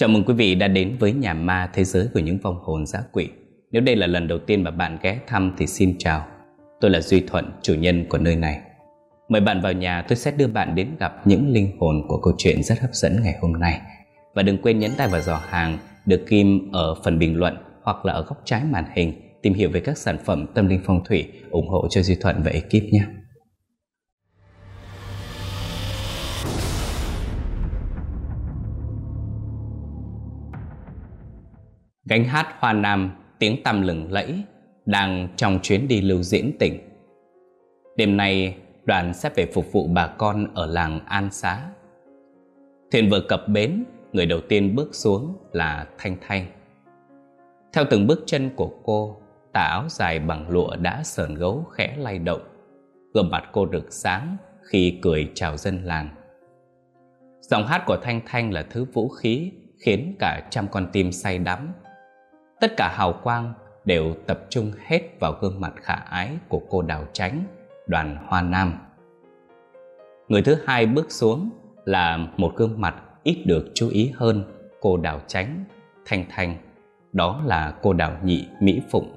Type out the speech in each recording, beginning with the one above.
Chào mừng quý vị đã đến với nhà ma thế giới của những vong hồn giá quỷ. Nếu đây là lần đầu tiên mà bạn ghé thăm thì xin chào. Tôi là Duy Thuận, chủ nhân của nơi này. Mời bạn vào nhà tôi sẽ đưa bạn đến gặp những linh hồn của câu chuyện rất hấp dẫn ngày hôm nay. Và đừng quên nhấn tay vào giỏ hàng được kim ở phần bình luận hoặc là ở góc trái màn hình tìm hiểu về các sản phẩm tâm linh phong thủy ủng hộ cho Duy Thuận và ekip nhé. Gánh hát Hoa Nam tiếng tăm lừng lẫy đang trong chuyến đi lưu diễn tỉnh. Đêm nay đoàn sẽ về phục vụ bà con ở làng An Xá. Thuyền vừa cập bến, người đầu tiên bước xuống là Thanh Thanh. Theo từng bước chân của cô, tà áo dài bằng lụa đã sờn gấu khẽ lay động. Gương mặt cô rực sáng khi cười chào dân làng. Giọng hát của Thanh Thanh là thứ vũ khí khiến cả trăm con tim say đắm Tất cả hào quang đều tập trung hết vào gương mặt khả ái của cô Đào Tránh, đoàn Hoa Nam. Người thứ hai bước xuống là một gương mặt ít được chú ý hơn cô Đào Tránh, Thanh Thanh, đó là cô Đào Nhị Mỹ Phụng.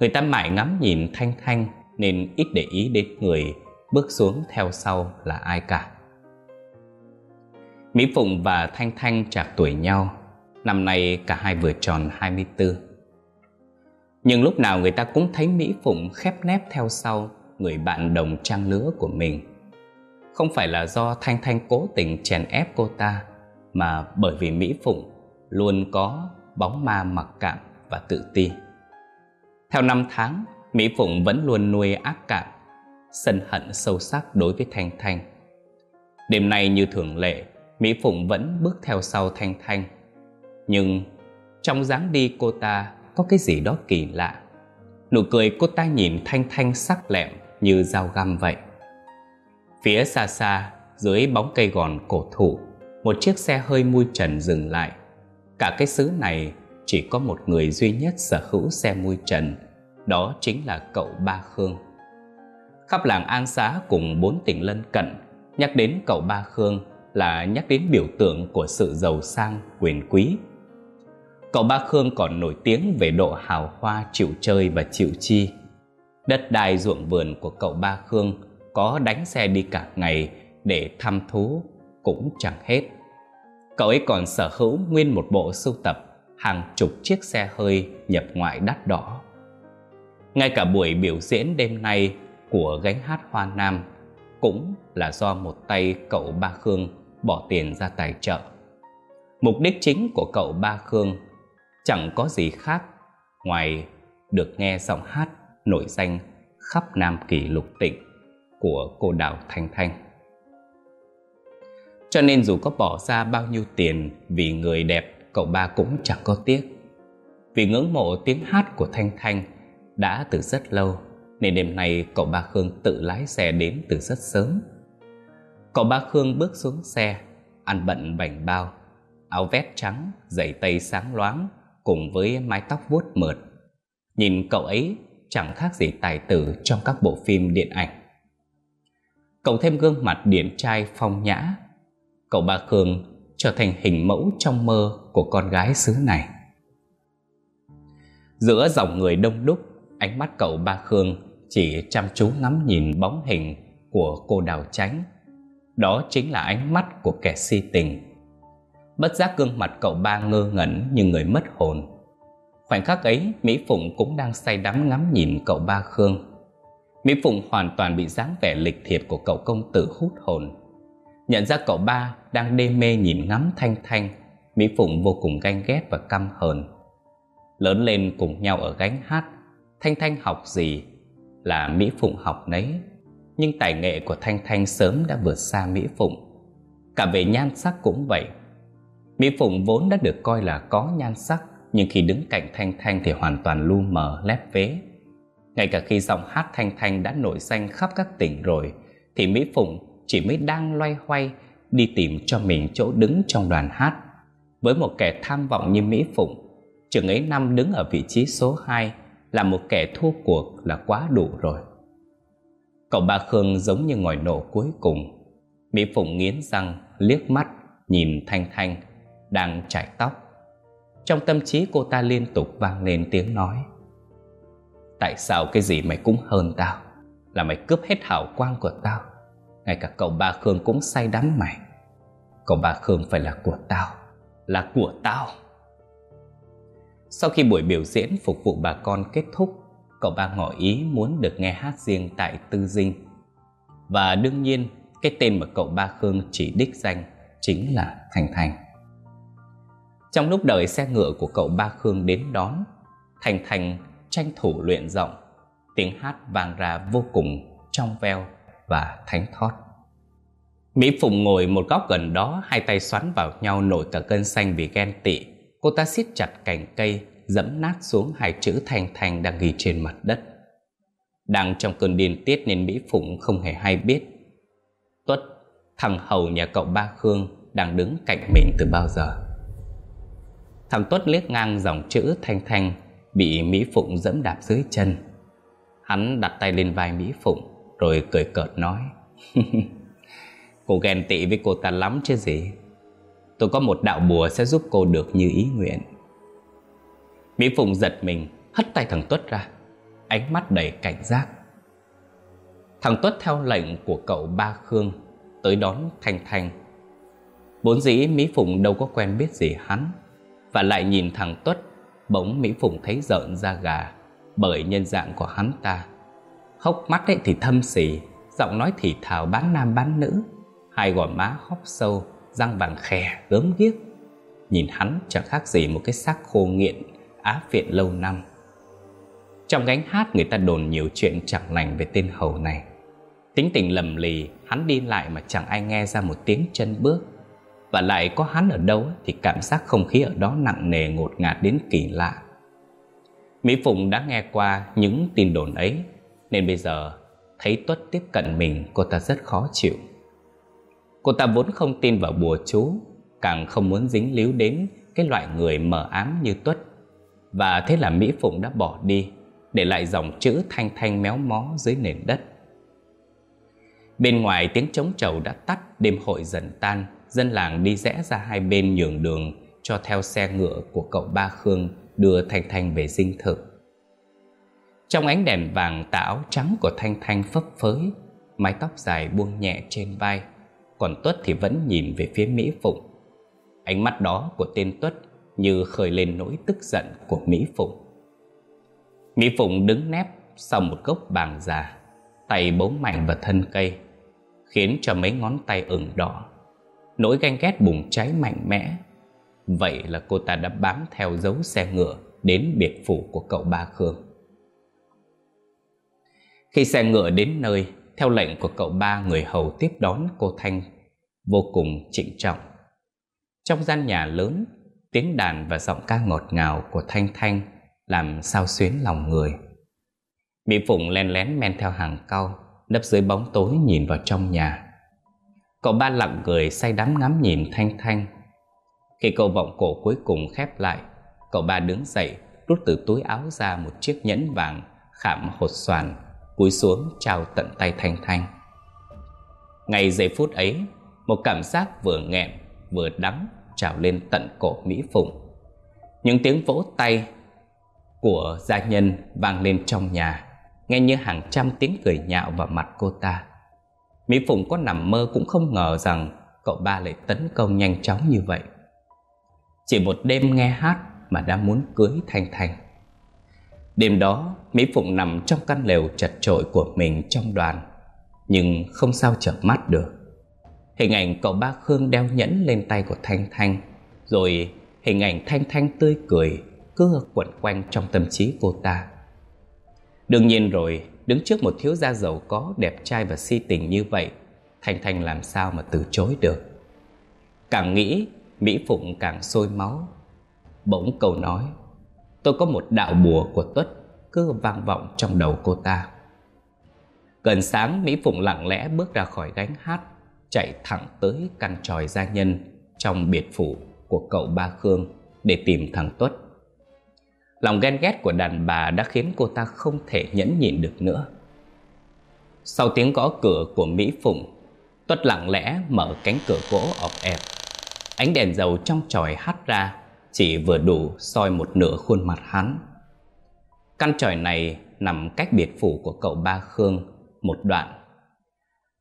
Người ta mãi ngắm nhìn Thanh Thanh nên ít để ý đến người bước xuống theo sau là ai cả. Mỹ Phụng và Thanh Thanh chạc tuổi nhau Năm nay cả hai vừa tròn 24 Nhưng lúc nào người ta cũng thấy Mỹ Phụng khép nép theo sau Người bạn đồng trang lứa của mình. Không phải là do Thanh Thanh cố tình chèn ép cô ta Mà bởi vì Mỹ Phụng luôn có bóng ma mặc cảm và tự ti. Theo năm tháng, Mỹ Phụng vẫn luôn nuôi ác cảm Sân hận sâu sắc đối với Thanh Thanh. Đêm nay như thường lệ Mỹ Phụng vẫn bước theo sau Thanh Thanh nhưng trong dáng đi cô ta có cái gì đó kỳ lạ. Nụ cười cô ta nhìn thanh thanh sắc lẹm như dao găm vậy. Phía xa xa dưới bóng cây gòn cổ thụ Một chiếc xe hơi mui trần dừng lại. Cả cái xứ này chỉ có một người duy nhất sở hữu xe mui trần Đó chính là cậu Ba Khương. Khắp làng An Xá cùng bốn tỉnh lân cận Nhắc đến cậu Ba Khương là nhắc đến biểu tượng của sự giàu sang, quyền quý Cậu Ba Khương còn nổi tiếng về độ hào hoa, chịu chơi và chịu chi. Đất đai ruộng vườn của cậu Ba Khương có đánh xe đi cả ngày để thăm thú cũng chẳng hết. Cậu ấy còn sở hữu nguyên một bộ sưu tập, hàng chục chiếc xe hơi nhập ngoại đắt đỏ. Ngay cả buổi biểu diễn đêm nay của gánh hát Hoa Nam cũng là do một tay cậu Ba Khương bỏ tiền ra tài trợ. Mục đích chính của cậu Ba Khương chẳng có gì khác ngoài được nghe giọng hát nổi danh khắp Nam Kỳ lục tỉnh của cô Đào Thanh Thanh. Cho nên dù có bỏ ra bao nhiêu tiền vì người đẹp, cậu ba cũng chẳng có tiếc. Vì ngưỡng mộ tiếng hát của Thanh Thanh đã từ rất lâu, nên đêm nay cậu ba Khương tự lái xe đến từ rất sớm. Cậu ba Khương bước xuống xe, ăn bận bảnh bao, áo vest trắng, giày tây sáng loáng, cùng với mái tóc vuốt mượt. Nhìn cậu ấy chẳng khác gì tài tử trong các bộ phim điện ảnh. Cậu thêm gương mặt điển trai phong nhã. Cậu ba Khương trở thành hình mẫu trong mơ của con gái xứ này. Giữa dòng người đông đúc, ánh mắt cậu ba Khương chỉ chăm chú ngắm nhìn bóng hình của cô Đào Tránh. Đó chính là ánh mắt của kẻ si tình Bất giác gương mặt cậu ba ngơ ngẩn như người mất hồn. Khoảnh khắc ấy, Mỹ Phụng cũng đang say đắm ngắm nhìn cậu ba Khương. Mỹ Phụng hoàn toàn bị dáng vẻ lịch thiệp của cậu công tử hút hồn. Nhận ra cậu ba đang đê mê nhìn ngắm Thanh Thanh, Mỹ Phụng vô cùng ganh ghét và căm hờn. Lớn lên cùng nhau ở gánh hát, Thanh Thanh học gì là Mỹ Phụng học nấy, Nhưng tài nghệ của Thanh Thanh sớm đã vượt xa Mỹ Phụng. Cả về nhan sắc cũng vậy Mỹ Phụng vốn đã được coi là có nhan sắc, Nhưng khi đứng cạnh Thanh Thanh thì hoàn toàn lu mờ, lép vế. Ngay cả khi giọng hát Thanh Thanh đã nổi danh khắp các tỉnh rồi, Thì Mỹ Phụng chỉ mới đang loay hoay đi tìm cho mình chỗ đứng trong đoàn hát. Với một kẻ tham vọng như Mỹ Phụng, Chừng ấy năm đứng ở vị trí số 2 Là một kẻ thua cuộc là quá đủ rồi. Cậu ba Khương giống như ngòi nổ cuối cùng. Mỹ Phụng nghiến răng, liếc mắt, nhìn Thanh Thanh đang chải tóc. Trong tâm trí cô ta liên tục vang lên tiếng nói. Tại sao cái gì mày cũng hơn tao, Là mày cướp hết hào quang của tao? Ngay cả cậu ba Khương cũng say đắm mày. Cậu ba Khương phải là của tao, Là của tao. Sau khi buổi biểu diễn phục vụ bà con kết thúc, Cậu ba ngỏ ý muốn được nghe hát riêng tại Tư Dinh. Và đương nhiên, cái tên mà cậu ba Khương chỉ đích danh Chính là Thành Thành. Trong lúc đợi xe ngựa của cậu ba Khương đến đón, Thành Thành tranh thủ luyện giọng, tiếng hát vang ra vô cùng trong veo và thánh thót. Mỹ phụng ngồi một góc gần đó, hai tay xoắn vào nhau nổi cả cơn xanh vì ghen tị. Cô ta siết chặt cành cây, dẫm nát xuống hai chữ thành thành đang ghi trên mặt đất. Đang trong cơn điên tiết nên mỹ phụng không hề hay biết. Tuất, thằng hầu nhà cậu ba khương đang đứng cạnh mình từ bao giờ? Thằng tuất liếc ngang dòng chữ thanh thanh, bị Mỹ Phụng dẫm đạp dưới chân. Hắn đặt tay lên vai Mỹ Phụng, rồi cười cợt nói, Cô ghen tị với cô ta lắm chứ gì? Tôi có một đạo bùa sẽ giúp cô được như ý nguyện. Mỹ Phụng giật mình, hất tay thằng Tuất ra, Ánh mắt đầy cảnh giác. Thằng Tuất theo lệnh của cậu Ba Khương Tới đón Thanh Thanh. Bốn dĩ Mỹ Phụng đâu có quen biết gì hắn và lại nhìn thằng Tuất, Bỗng Mỹ Phụng thấy rợn da gà, Bởi nhân dạng của hắn ta. Hốc mắt ấy thì thâm xỉ Giọng nói thì thào bán nam bán nữ. Hai gò má hóp sâu, Răng vàng khè, gớm ghiếc. Nhìn hắn chẳng khác gì một cái xác khô nghiện, Á phiện lâu năm. Trong gánh hát người ta đồn nhiều chuyện chẳng lành về tên hầu này. Tính tình lầm lì, Hắn đi lại mà chẳng ai nghe ra một tiếng chân bước và lại có hắn ở đâu thì cảm giác không khí ở đó nặng nề ngột ngạt đến kỳ lạ. Mỹ Phụng đã nghe qua những tin đồn ấy, nên bây giờ thấy Tuất tiếp cận mình cô ta rất khó chịu. Cô ta vốn không tin vào bùa chú, càng không muốn dính líu đến cái loại người mờ ám như Tuất. Và thế là Mỹ Phụng đã bỏ đi, để lại dòng chữ thanh thanh méo mó dưới nền đất. Bên ngoài tiếng trống trầu đã tắt, đêm hội dần tan, dân làng đi rẽ ra hai bên nhường đường cho theo xe ngựa của cậu Ba Khương đưa Thanh Thanh về dinh thự. Trong ánh đèn vàng tà áo trắng của Thanh Thanh phấp phới, mái tóc dài buông nhẹ trên vai, còn Tuất thì vẫn nhìn về phía Mỹ Phụng. Ánh mắt đó của tên Tuất như khơi lên nỗi tức giận của Mỹ Phụng. Mỹ Phụng đứng nép sau một gốc bàng già, tay bấu mạnh vào thân cây, khiến cho mấy ngón tay ửng đỏ Nỗi ganh ghét bùng cháy mạnh mẽ. Vậy là cô ta đã bám theo dấu xe ngựa Đến biệt phủ của cậu ba Khương. Khi xe ngựa đến nơi, Theo lệnh của cậu ba, người hầu tiếp đón cô Thanh Vô cùng trịnh trọng. Trong gian nhà lớn, Tiếng đàn và giọng ca ngọt ngào của Thanh Thanh Làm sao xuyến lòng người. Mỹ Phụng len lén men theo hàng cau, Nấp dưới bóng tối nhìn vào trong nhà. Cậu ba lặng cười say đắm ngắm nhìn Thanh Thanh. Khi câu vọng cổ cuối cùng khép lại, Cậu ba đứng dậy, Rút từ túi áo ra một chiếc nhẫn vàng, Khảm hột xoàn, Cúi xuống trao tận tay Thanh Thanh. Ngay giây phút ấy, Một cảm giác vừa nghẹn, Vừa đắng trào lên tận cổ Mỹ Phụng. Những tiếng vỗ tay Của gia nhân vang lên trong nhà, Nghe như hàng trăm tiếng cười nhạo vào mặt cô ta. Mỹ Phụng có nằm mơ cũng không ngờ rằng cậu ba lại tấn công nhanh chóng như vậy. Chỉ một đêm nghe hát mà đã muốn cưới Thanh Thanh. Đêm đó, Mỹ Phụng nằm trong căn lều chật trội của mình trong đoàn, nhưng không sao chợp mắt được. Hình ảnh cậu ba Khương đeo nhẫn lên tay của Thanh Thanh, rồi hình ảnh Thanh Thanh tươi cười cứ quẩn quanh trong tâm trí cô ta. Đương nhiên rồi, đứng trước một thiếu gia giàu có, đẹp trai và si tình như vậy, Thanh Thanh làm sao mà từ chối được. Càng nghĩ, Mỹ Phụng càng sôi máu. Bỗng cầu nói, tôi có một đạo bùa của Tuất cứ vang vọng trong đầu cô ta. Gần sáng, Mỹ Phụng lặng lẽ bước ra khỏi gánh hát, chạy thẳng tới căn tròi gia nhân trong biệt phủ của cậu Ba Khương để tìm thằng Tuất. Lòng ghen ghét của đàn bà đã khiến cô ta không thể nhẫn nhịn được nữa. Sau tiếng gõ cửa của Mỹ Phụng, Tuất lặng lẽ mở cánh cửa gỗ ọp ẹp. Ánh đèn dầu trong tròi hắt ra Chỉ vừa đủ soi một nửa khuôn mặt hắn Căn tròi này nằm cách biệt phủ của cậu Ba Khương một đoạn.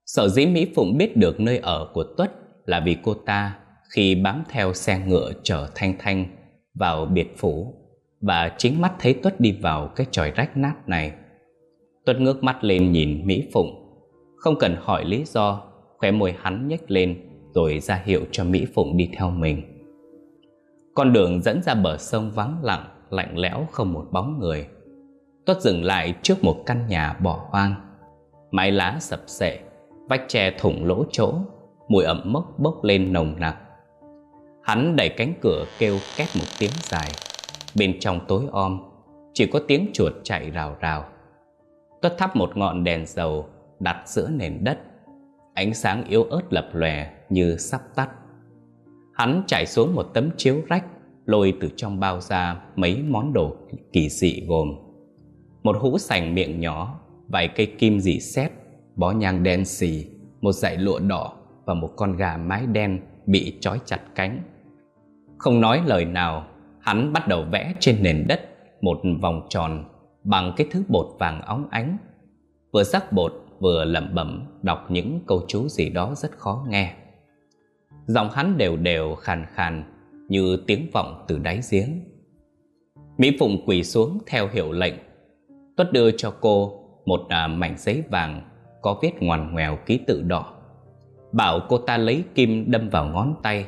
Sở dĩ Mỹ Phụng biết được nơi ở của Tuất là vì cô ta khi bám theo xe ngựa chở Thanh Thanh vào biệt phủ và chính mắt thấy Tuất đi vào cái tròi rách nát này. Tuất ngước mắt lên nhìn Mỹ Phụng, không cần hỏi lý do, khóe môi hắn nhếch lên rồi ra hiệu cho Mỹ Phụng đi theo mình. Con đường dẫn ra bờ sông vắng lặng, lạnh lẽo không một bóng người. Tuất dừng lại trước một căn nhà bỏ hoang. Mái lá sập sệ, vách tre thủng lỗ chỗ, mùi ẩm mốc bốc lên nồng nặc. Hắn đẩy cánh cửa kêu két một tiếng dài. Bên trong tối om, chỉ có tiếng chuột chạy rào rào. Tuất thắp một ngọn đèn dầu đặt giữa nền đất. Ánh sáng yếu ớt lập lòe như sắp tắt. Hắn chạy xuống một tấm chiếu rách, lôi từ trong bao ra mấy món đồ kỳ dị gồm một hũ sành miệng nhỏ, vài cây kim dị xét, bó nhang đen xì, một dải lụa đỏ và một con gà mái đen bị trói chặt cánh. Không nói lời nào, hắn bắt đầu vẽ trên nền đất một vòng tròn bằng cái thứ bột vàng óng ánh. Vừa sắc bột vừa lẩm bẩm đọc những câu chú gì đó rất khó nghe. Giọng hắn đều đều khàn khàn như tiếng vọng từ đáy giếng. Mỹ Phụng quỳ xuống theo hiệu lệnh Tuất đưa cho cô một à, mảnh giấy vàng có viết ngoằn ngoèo ký tự đỏ. Bảo cô ta lấy kim đâm vào ngón tay,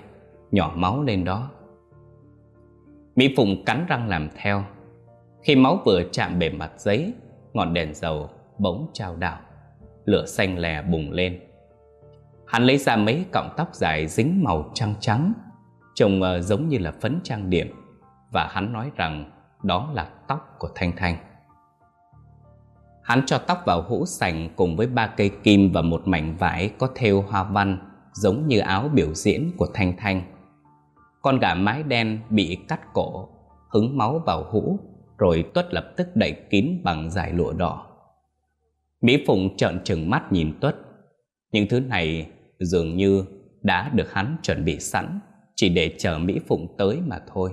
nhỏ máu lên đó. Mỹ Phụng cắn răng làm theo. Khi máu vừa chạm bề mặt giấy, ngọn đèn dầu bỗng trao đảo, lửa xanh lè bùng lên. Hắn lấy ra mấy cọng tóc dài dính màu trắng trắng, trông ờ, giống như là phấn trang điểm, và hắn nói rằng đó là tóc của Thanh Thanh. Hắn cho tóc vào hũ sành cùng với ba cây kim và một mảnh vải có thêu hoa văn giống như áo biểu diễn của Thanh Thanh. Con gà mái đen bị cắt cổ, hứng máu vào hũ, rồi Tuất lập tức đậy kín bằng dải lụa đỏ. Mỹ Phụng trợn trừng mắt nhìn Tuất. Những thứ này dường như đã được hắn chuẩn bị sẵn, chỉ để chờ Mỹ Phụng tới mà thôi.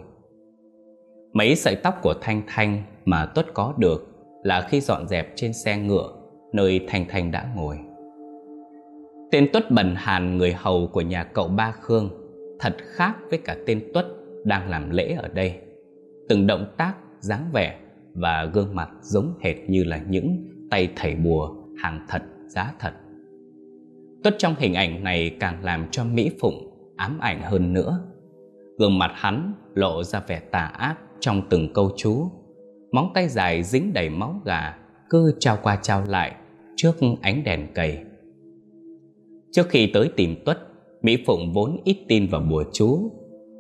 Mấy sợi tóc của Thanh Thanh mà Tuất có được là khi dọn dẹp trên xe ngựa nơi Thanh Thanh đã ngồi. Tên Tuất Bần Hàn người hầu của nhà cậu Ba Khương thật khác với cả tên Tuất đang làm lễ ở đây. Từng động tác, dáng vẻ và gương mặt giống hệt như là những tay thầy bùa hàng thật giá thật. Tuất trong hình ảnh này càng làm cho Mỹ Phụng ám ảnh hơn nữa. Gương mặt hắn lộ ra vẻ tà ác trong từng câu chú móng tay dài dính đầy máu gà cứ trao qua trao lại trước ánh đèn cầy. Trước khi tới tìm Tuất, Mỹ Phụng vốn ít tin vào bùa chú,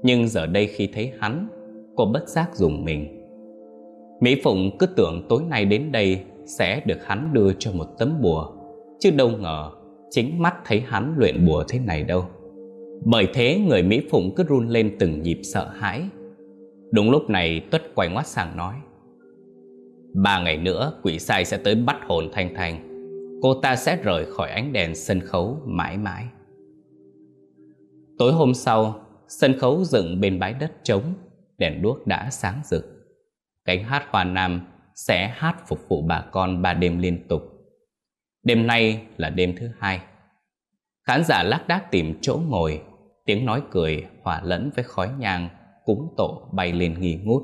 nhưng giờ đây khi thấy hắn, cô bất giác dùng mình. Mỹ Phụng cứ tưởng tối nay đến đây sẽ được hắn đưa cho một tấm bùa, chứ đâu ngờ chính mắt thấy hắn luyện bùa thế này đâu. Bởi thế người Mỹ Phụng cứ run lên từng nhịp sợ hãi. Đúng lúc này Tuất quay ngoắt sang nói Ba ngày nữa quỷ sai sẽ tới bắt hồn Thanh Thanh Cô ta sẽ rời khỏi ánh đèn sân khấu mãi mãi Tối hôm sau Sân khấu dựng bên bãi đất trống Đèn đuốc đã sáng rực. Cánh hát hoa nam sẽ hát phục vụ bà con ba đêm liên tục. Đêm nay là đêm thứ hai. Khán giả lác đác tìm chỗ ngồi Tiếng nói cười hòa lẫn với khói nhang Cúng tổ bay lên nghi ngút.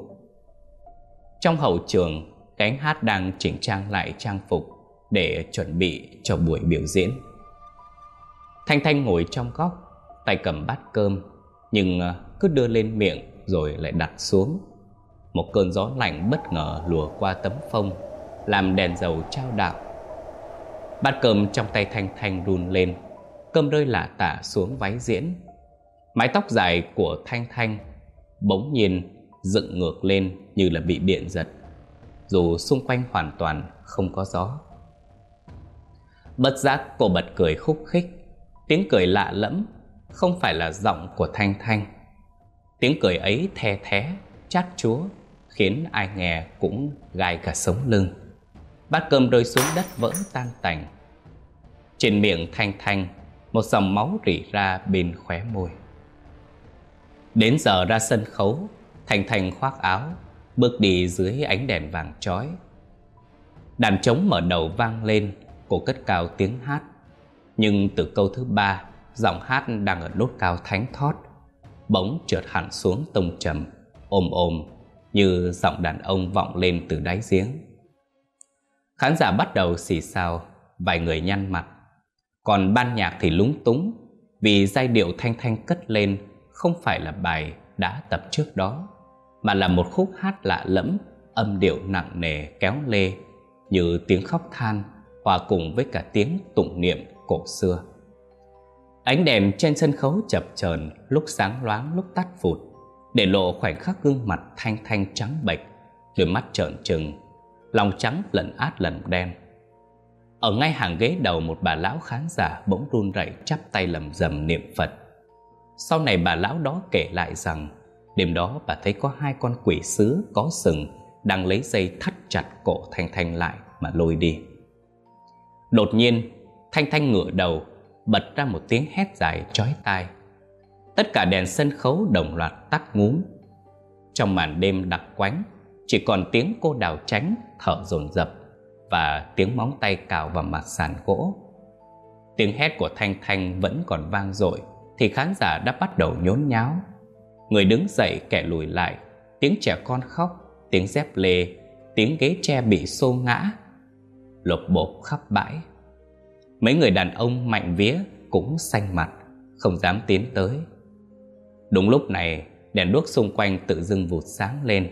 Trong hậu trường cánh hát đang chỉnh trang lại trang phục để chuẩn bị cho buổi biểu diễn. Thanh Thanh ngồi trong góc, tay cầm bát cơm, nhưng ờ, cứ đưa lên miệng rồi lại đặt xuống. Một cơn gió lạnh bất ngờ lùa qua tấm phông, làm đèn dầu trao đảo. Bát cơm trong tay Thanh Thanh run lên, cơm rơi lả tả xuống váy diễn. Mái tóc dài của Thanh Thanh bỗng nhiên dựng ngược lên như là bị điện giật dù xung quanh hoàn toàn không có gió. Bất giác cô bật cười khúc khích, tiếng cười lạ lẫm, không phải là giọng của Thanh Thanh. Tiếng cười ấy the thé, chát chúa, khiến ai nghe cũng gai cả sống lưng. Bát cơm rơi xuống đất vỡ tan tành. Trên miệng Thanh Thanh, một dòng máu rỉ ra bên khóe môi. Đến giờ ra sân khấu, Thanh Thanh khoác áo, bước đi dưới ánh đèn vàng chói. Đàn trống mở đầu vang lên, cô cất cao tiếng hát. Nhưng từ câu thứ ba, giọng hát đang ở nốt cao thánh thót, bỗng trượt hẳn xuống tông trầm, ôm ôm như giọng đàn ông vọng lên từ đáy giếng. Khán giả bắt đầu xì xào, vài người nhăn mặt. Còn ban nhạc thì lúng túng vì giai điệu thanh thanh cất lên không phải là bài đã tập trước đó, mà là một khúc hát lạ lẫm, âm điệu nặng nề kéo lê như tiếng khóc than hòa cùng với cả tiếng tụng niệm cổ xưa. Ánh đèn trên sân khấu chập chờn lúc sáng loáng lúc tắt phụt, để lộ khoảnh khắc gương mặt thanh thanh trắng bệch, đôi mắt trợn trừng, lòng trắng lẫn át lẫn đen. Ở ngay hàng ghế đầu một bà lão khán giả bỗng run rẩy chắp tay lầm rầm niệm Phật. Sau này bà lão đó kể lại rằng đêm đó bà thấy có hai con quỷ sứ có sừng đang lấy dây thắt chặt cổ Thanh Thanh lại mà lôi đi. Đột nhiên, Thanh Thanh ngửa đầu, bật ra một tiếng hét dài chói tai. Tất cả đèn sân khấu đồng loạt tắt ngúm. Trong màn đêm đặc quánh, chỉ còn tiếng cô đào tránh thở dồn dập và tiếng móng tay cào vào mặt sàn gỗ. Tiếng hét của Thanh Thanh vẫn còn vang dội thì khán giả đã bắt đầu nhốn nháo. Người đứng dậy kẻ lùi lại, tiếng trẻ con khóc, tiếng dép lê, tiếng ghế tre bị xô ngã, lột bột khắp bãi. Mấy người đàn ông mạnh vía cũng xanh mặt, không dám tiến tới. Đúng lúc này, đèn đuốc xung quanh tự dưng vụt sáng lên.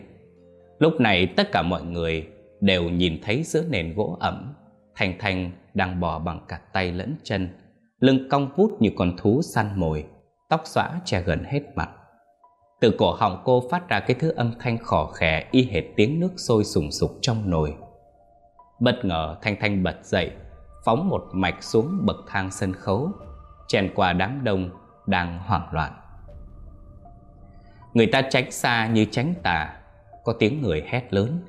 Lúc này tất cả mọi người đều nhìn thấy giữa nền gỗ ẩm, Thanh Thanh đang bò bằng cả tay lẫn chân, lưng cong vút như con thú săn mồi, tóc xõa che gần hết mặt. Từ cổ họng cô phát ra cái thứ âm thanh khò khè y hệt tiếng nước sôi sùng sục trong nồi. Bất ngờ Thanh Thanh bật dậy, phóng một mạch xuống bậc thang sân khấu, chèn qua đám đông đang hoảng loạn. Người ta tránh xa như tránh tà, có tiếng người hét lớn.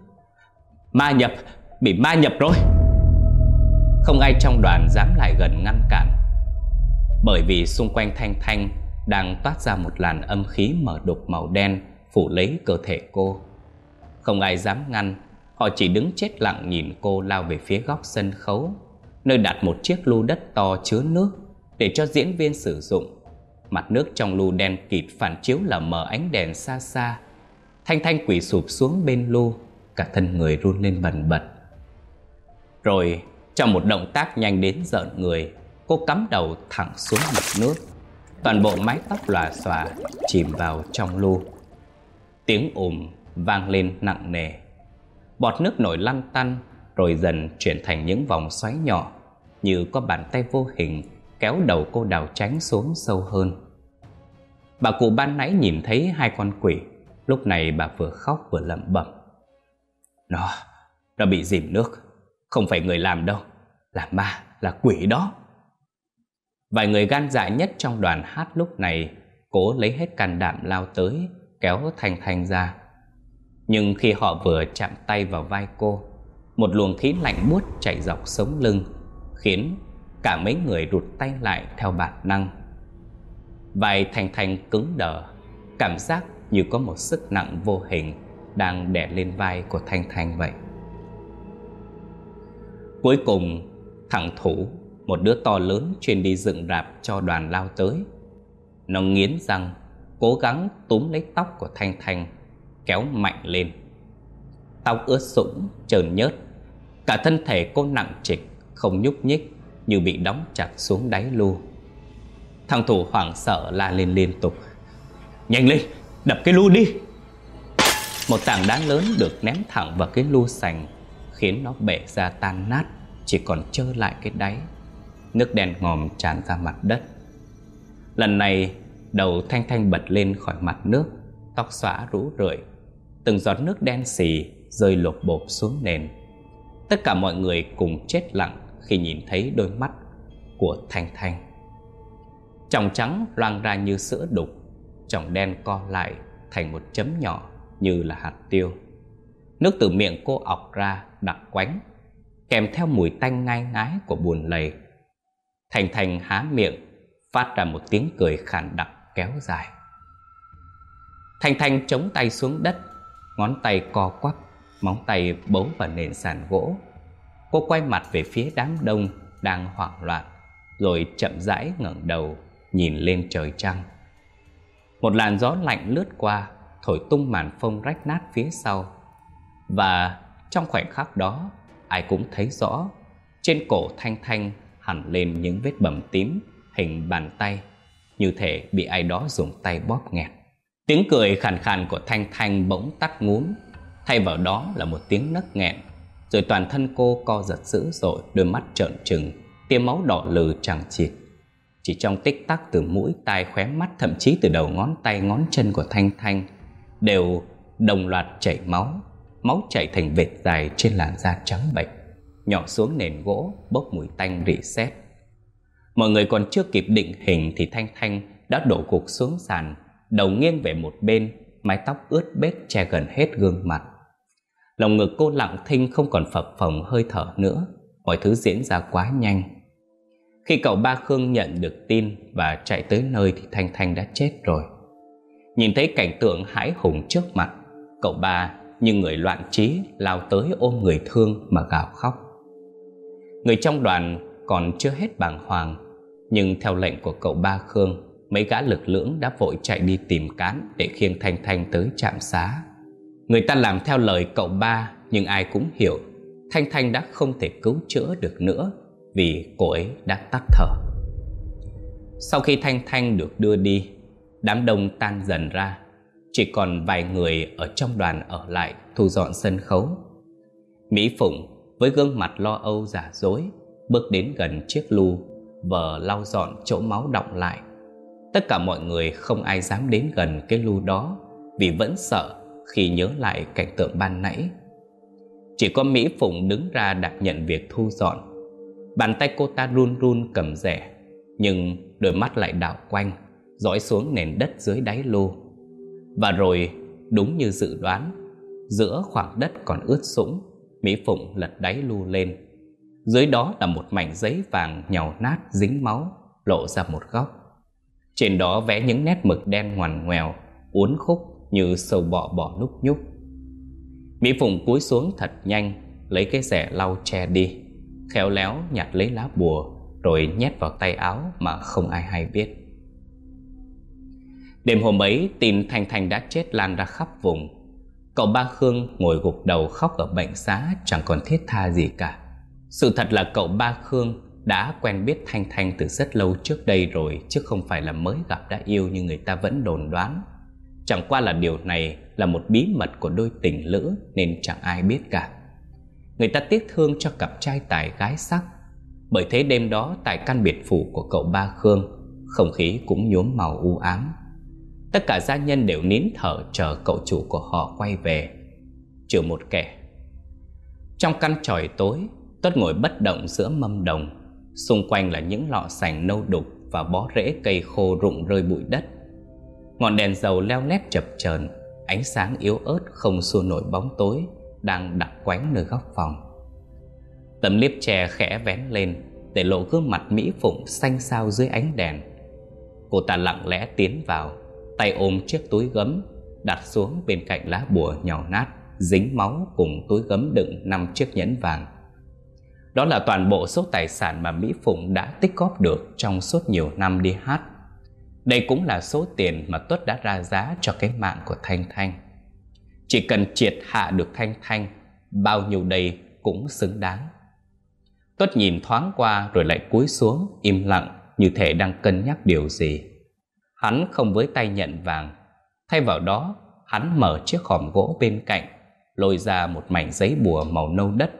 Ma nhập, bị ma nhập rồi! Không ai trong đoàn dám lại gần ngăn cản, bởi vì xung quanh Thanh Thanh đang toát ra một làn âm khí mở đục màu đen phủ lấy cơ thể cô. Không ai dám ngăn, họ chỉ đứng chết lặng nhìn cô lao về phía góc sân khấu, nơi đặt một chiếc lu đất to chứa nước để cho diễn viên sử dụng. Mặt nước trong lu đen kịt phản chiếu là mờ ánh đèn xa xa. Thanh Thanh quỳ sụp xuống bên lu, cả thân người run lên bần bật. Rồi, trong một động tác nhanh đến giận người, cô cắm đầu thẳng xuống mặt nước toàn bộ mái tóc lòa xòa chìm vào trong lu. Tiếng ùm vang lên nặng nề. Bọt nước nổi lăn tăn rồi dần chuyển thành những vòng xoáy nhỏ như có bàn tay vô hình kéo đầu cô đào tránh xuống sâu hơn. Bà cụ ban nãy nhìn thấy hai con quỷ, lúc này bà vừa khóc vừa lẩm bẩm. Nó, nó bị dìm nước, không phải người làm đâu, là ma, là quỷ đó. Vài người gan dạ nhất trong đoàn hát lúc này cố lấy hết can đảm lao tới, kéo Thanh Thanh ra. Nhưng khi họ vừa chạm tay vào vai cô, một luồng khí lạnh buốt chạy dọc sống lưng, khiến cả mấy người rụt tay lại theo bản năng. Vai Thanh Thanh cứng đờ, cảm giác như có một sức nặng vô hình đang đè lên vai của Thanh Thanh vậy. Cuối cùng, thằng thủ một đứa to lớn chuyên đi dựng rạp cho đoàn lao tới. Nó nghiến răng, cố gắng túm lấy tóc của Thanh Thanh, kéo mạnh lên. Tóc ướt sũng, trơn nhớt, cả thân thể cô nặng trịch, không nhúc nhích như bị đóng chặt xuống đáy lu. Thằng thủ hoảng sợ la lên liên tục. Nhanh lên, đập cái lu đi! Một tảng đá lớn được ném thẳng vào cái lu sành, khiến nó bể ra tan nát, chỉ còn trơ lại cái đáy nước đen ngòm tràn ra mặt đất. Lần này, đầu Thanh Thanh bật lên khỏi mặt nước, tóc xõa rũ rượi, từng giọt nước đen xì rơi lột bột xuống nền. Tất cả mọi người cùng chết lặng khi nhìn thấy đôi mắt của Thanh Thanh. Tròng trắng loang ra như sữa đục, tròng đen co lại thành một chấm nhỏ như là hạt tiêu. Nước từ miệng cô ọc ra đặc quánh, kèm theo mùi tanh ngai ngái của buồn lầy Thành Thành há miệng, phát ra một tiếng cười khàn đặc kéo dài. thành thành chống tay xuống đất Ngón tay co quắp Móng tay bấu vào nền sàn gỗ Cô quay mặt về phía đám đông Đang hoảng loạn, Rồi chậm rãi ngẩng đầu, Nhìn lên trời trăng. Một làn gió lạnh lướt qua, Thổi tung màn phông rách nát phía sau. Và trong khoảnh khắc đó, Ai cũng thấy rõ, Trên cổ Thanh Thanh hẳn lên những vết bầm tím Hình bàn tay, Như thể bị ai đó dùng tay bóp nghẹt. Tiếng cười khàn khàn của Thanh Thanh bỗng tắt ngúm, Thay vào đó là một tiếng nấc nghẹn. Rồi toàn thân cô co giật dữ dội, Đôi mắt trợn trừng Tiêm máu đỏ lừ chẳng chịt Chỉ trong tích tắc từ mũi, tai, khóe mắt, Thậm chí từ đầu ngón tay, ngón chân của Thanh Thanh Đều đồng loạt chảy máu Máu chảy thành vệt dài trên làn da trắng bệch. Nhỏ xuống nền gỗ, bốc mùi tanh rỉ sét. Mọi người còn chưa kịp định hình Thì Thanh Thanh đã đổ cục xuống sàn, Đầu nghiêng về một bên, Mái tóc ướt bết che gần hết gương mặt. Lòng ngực cô lặng thinh không còn phập phồng hơi thở nữa. Mọi thứ diễn ra quá nhanh. Khi cậu ba Khương nhận được tin Và chạy tới nơi thì Thanh Thanh đã chết rồi. Nhìn thấy cảnh tượng hãi hùng trước mặt, Cậu ba như người loạn trí lao tới ôm người thương mà gào khóc. Người trong đoàn còn chưa hết bàng hoàng, Nhưng theo lệnh của cậu ba Khương, Mấy gã lực lưỡng đã vội chạy đi tìm cán Để khiêng Thanh Thanh tới trạm xá. Người ta làm theo lời cậu ba, Nhưng ai cũng hiểu. Thanh Thanh đã không thể cứu chữa được nữa, Vì cô ấy đã tắt thở. Sau khi Thanh Thanh được đưa đi, Đám đông tan dần ra. Chỉ còn vài người ở trong đoàn ở lại Thu dọn sân khấu. Mỹ Phụng với gương mặt lo âu giả dối, Bước đến gần chiếc lu, Vờ lau dọn chỗ máu đọng lại. Tất cả mọi người không ai dám đến gần cái lu đó, Vì vẫn sợ khi nhớ lại cảnh tượng ban nãy. Chỉ có Mỹ Phụng đứng ra đặt nhận việc thu dọn. Bàn tay cô ta run run cầm rẻ, Nhưng đôi mắt lại đảo quanh, Dõi xuống nền đất dưới đáy lô. Và rồi, đúng như dự đoán, Giữa khoảng đất còn ướt sũng, Mỹ Phụng lật đáy lu lên. Dưới đó là một mảnh giấy vàng nhàu nát dính máu, Lộ ra một góc. Trên đó vẽ những nét mực đen ngoằn ngoèo, Uốn khúc như sâu bọ bọ núc nhúc. Mỹ Phụng cúi xuống thật nhanh, Lấy cái rẻ lau che đi, Khéo léo nhặt lấy lá bùa, Rồi nhét vào tay áo mà không ai hay biết. Đêm hôm ấy, tin Thanh Thanh đã chết lan ra khắp vùng. Cậu ba Khương ngồi gục đầu khóc ở bệnh xá, Chẳng còn thiết tha gì cả. Sự thật là cậu ba Khương đã quen biết Thanh Thanh từ rất lâu trước đây rồi, Chứ không phải là mới gặp đã yêu như người ta vẫn đồn đoán. Chẳng qua là điều này là một bí mật của đôi tình lữ Nên chẳng ai biết cả. Người ta tiếc thương cho cặp trai tài gái sắc. Bởi thế đêm đó tại căn biệt phủ của cậu ba Khương, Không khí cũng nhuốm màu u ám. Tất cả gia nhân đều nín thở chờ cậu chủ của họ quay về. Trừ một kẻ. Trong căn tròi tối, Tuất ngồi bất động giữa mâm đồng. Xung quanh là những lọ sành nâu đục Và bó rễ cây khô rụng rơi bụi đất. Ngọn đèn dầu leo lét chập chờn, Ánh sáng yếu ớt không xua nổi bóng tối Đang đặc quánh nơi góc phòng. Tấm liếp tre khẽ vén lên Để lộ gương mặt Mỹ Phụng xanh xao dưới ánh đèn. Cô ta lặng lẽ tiến vào, Tay ôm chiếc túi gấm, Đặt xuống bên cạnh lá bùa nhỏ nát, Dính máu cùng túi gấm đựng năm chiếc nhẫn vàng. Đó là toàn bộ số tài sản mà Mỹ Phụng đã tích góp được Trong suốt nhiều năm đi hát. Đây cũng là số tiền mà Tuất đã ra giá cho cái mạng của Thanh Thanh. Chỉ cần triệt hạ được Thanh Thanh, Bao nhiêu đây cũng xứng đáng. Tuất nhìn thoáng qua rồi lại cúi xuống, im lặng như thể đang cân nhắc điều gì. Hắn không với tay nhận vàng. Thay vào đó, Hắn mở chiếc hòm gỗ bên cạnh, Lôi ra một mảnh giấy bùa màu nâu đất,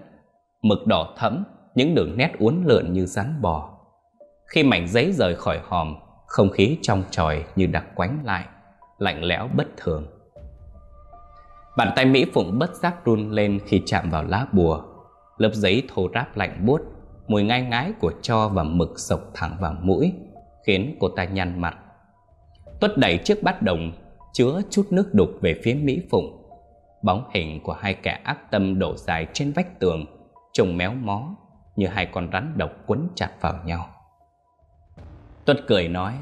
Mực đỏ thẫm, Những đường nét uốn lượn như rắn bò. Khi mảnh giấy rời khỏi hòm không khí trong tròi như đặc quánh lại Lạnh lẽo bất thường Bàn tay Mỹ Phụng bất giác run lên khi chạm vào lá bùa Lớp giấy thô ráp lạnh buốt Mùi ngai ngái của cho và mực sộc thẳng vào mũi Khiến cô ta nhăn mặt Tuất đẩy chiếc bát đồng chứa chút nước đục về phía Mỹ Phụng. Bóng hình của hai kẻ ác tâm đổ dài trên vách tường, trông méo mó như hai con rắn độc quấn chặt vào nhau. Tuất cười nói,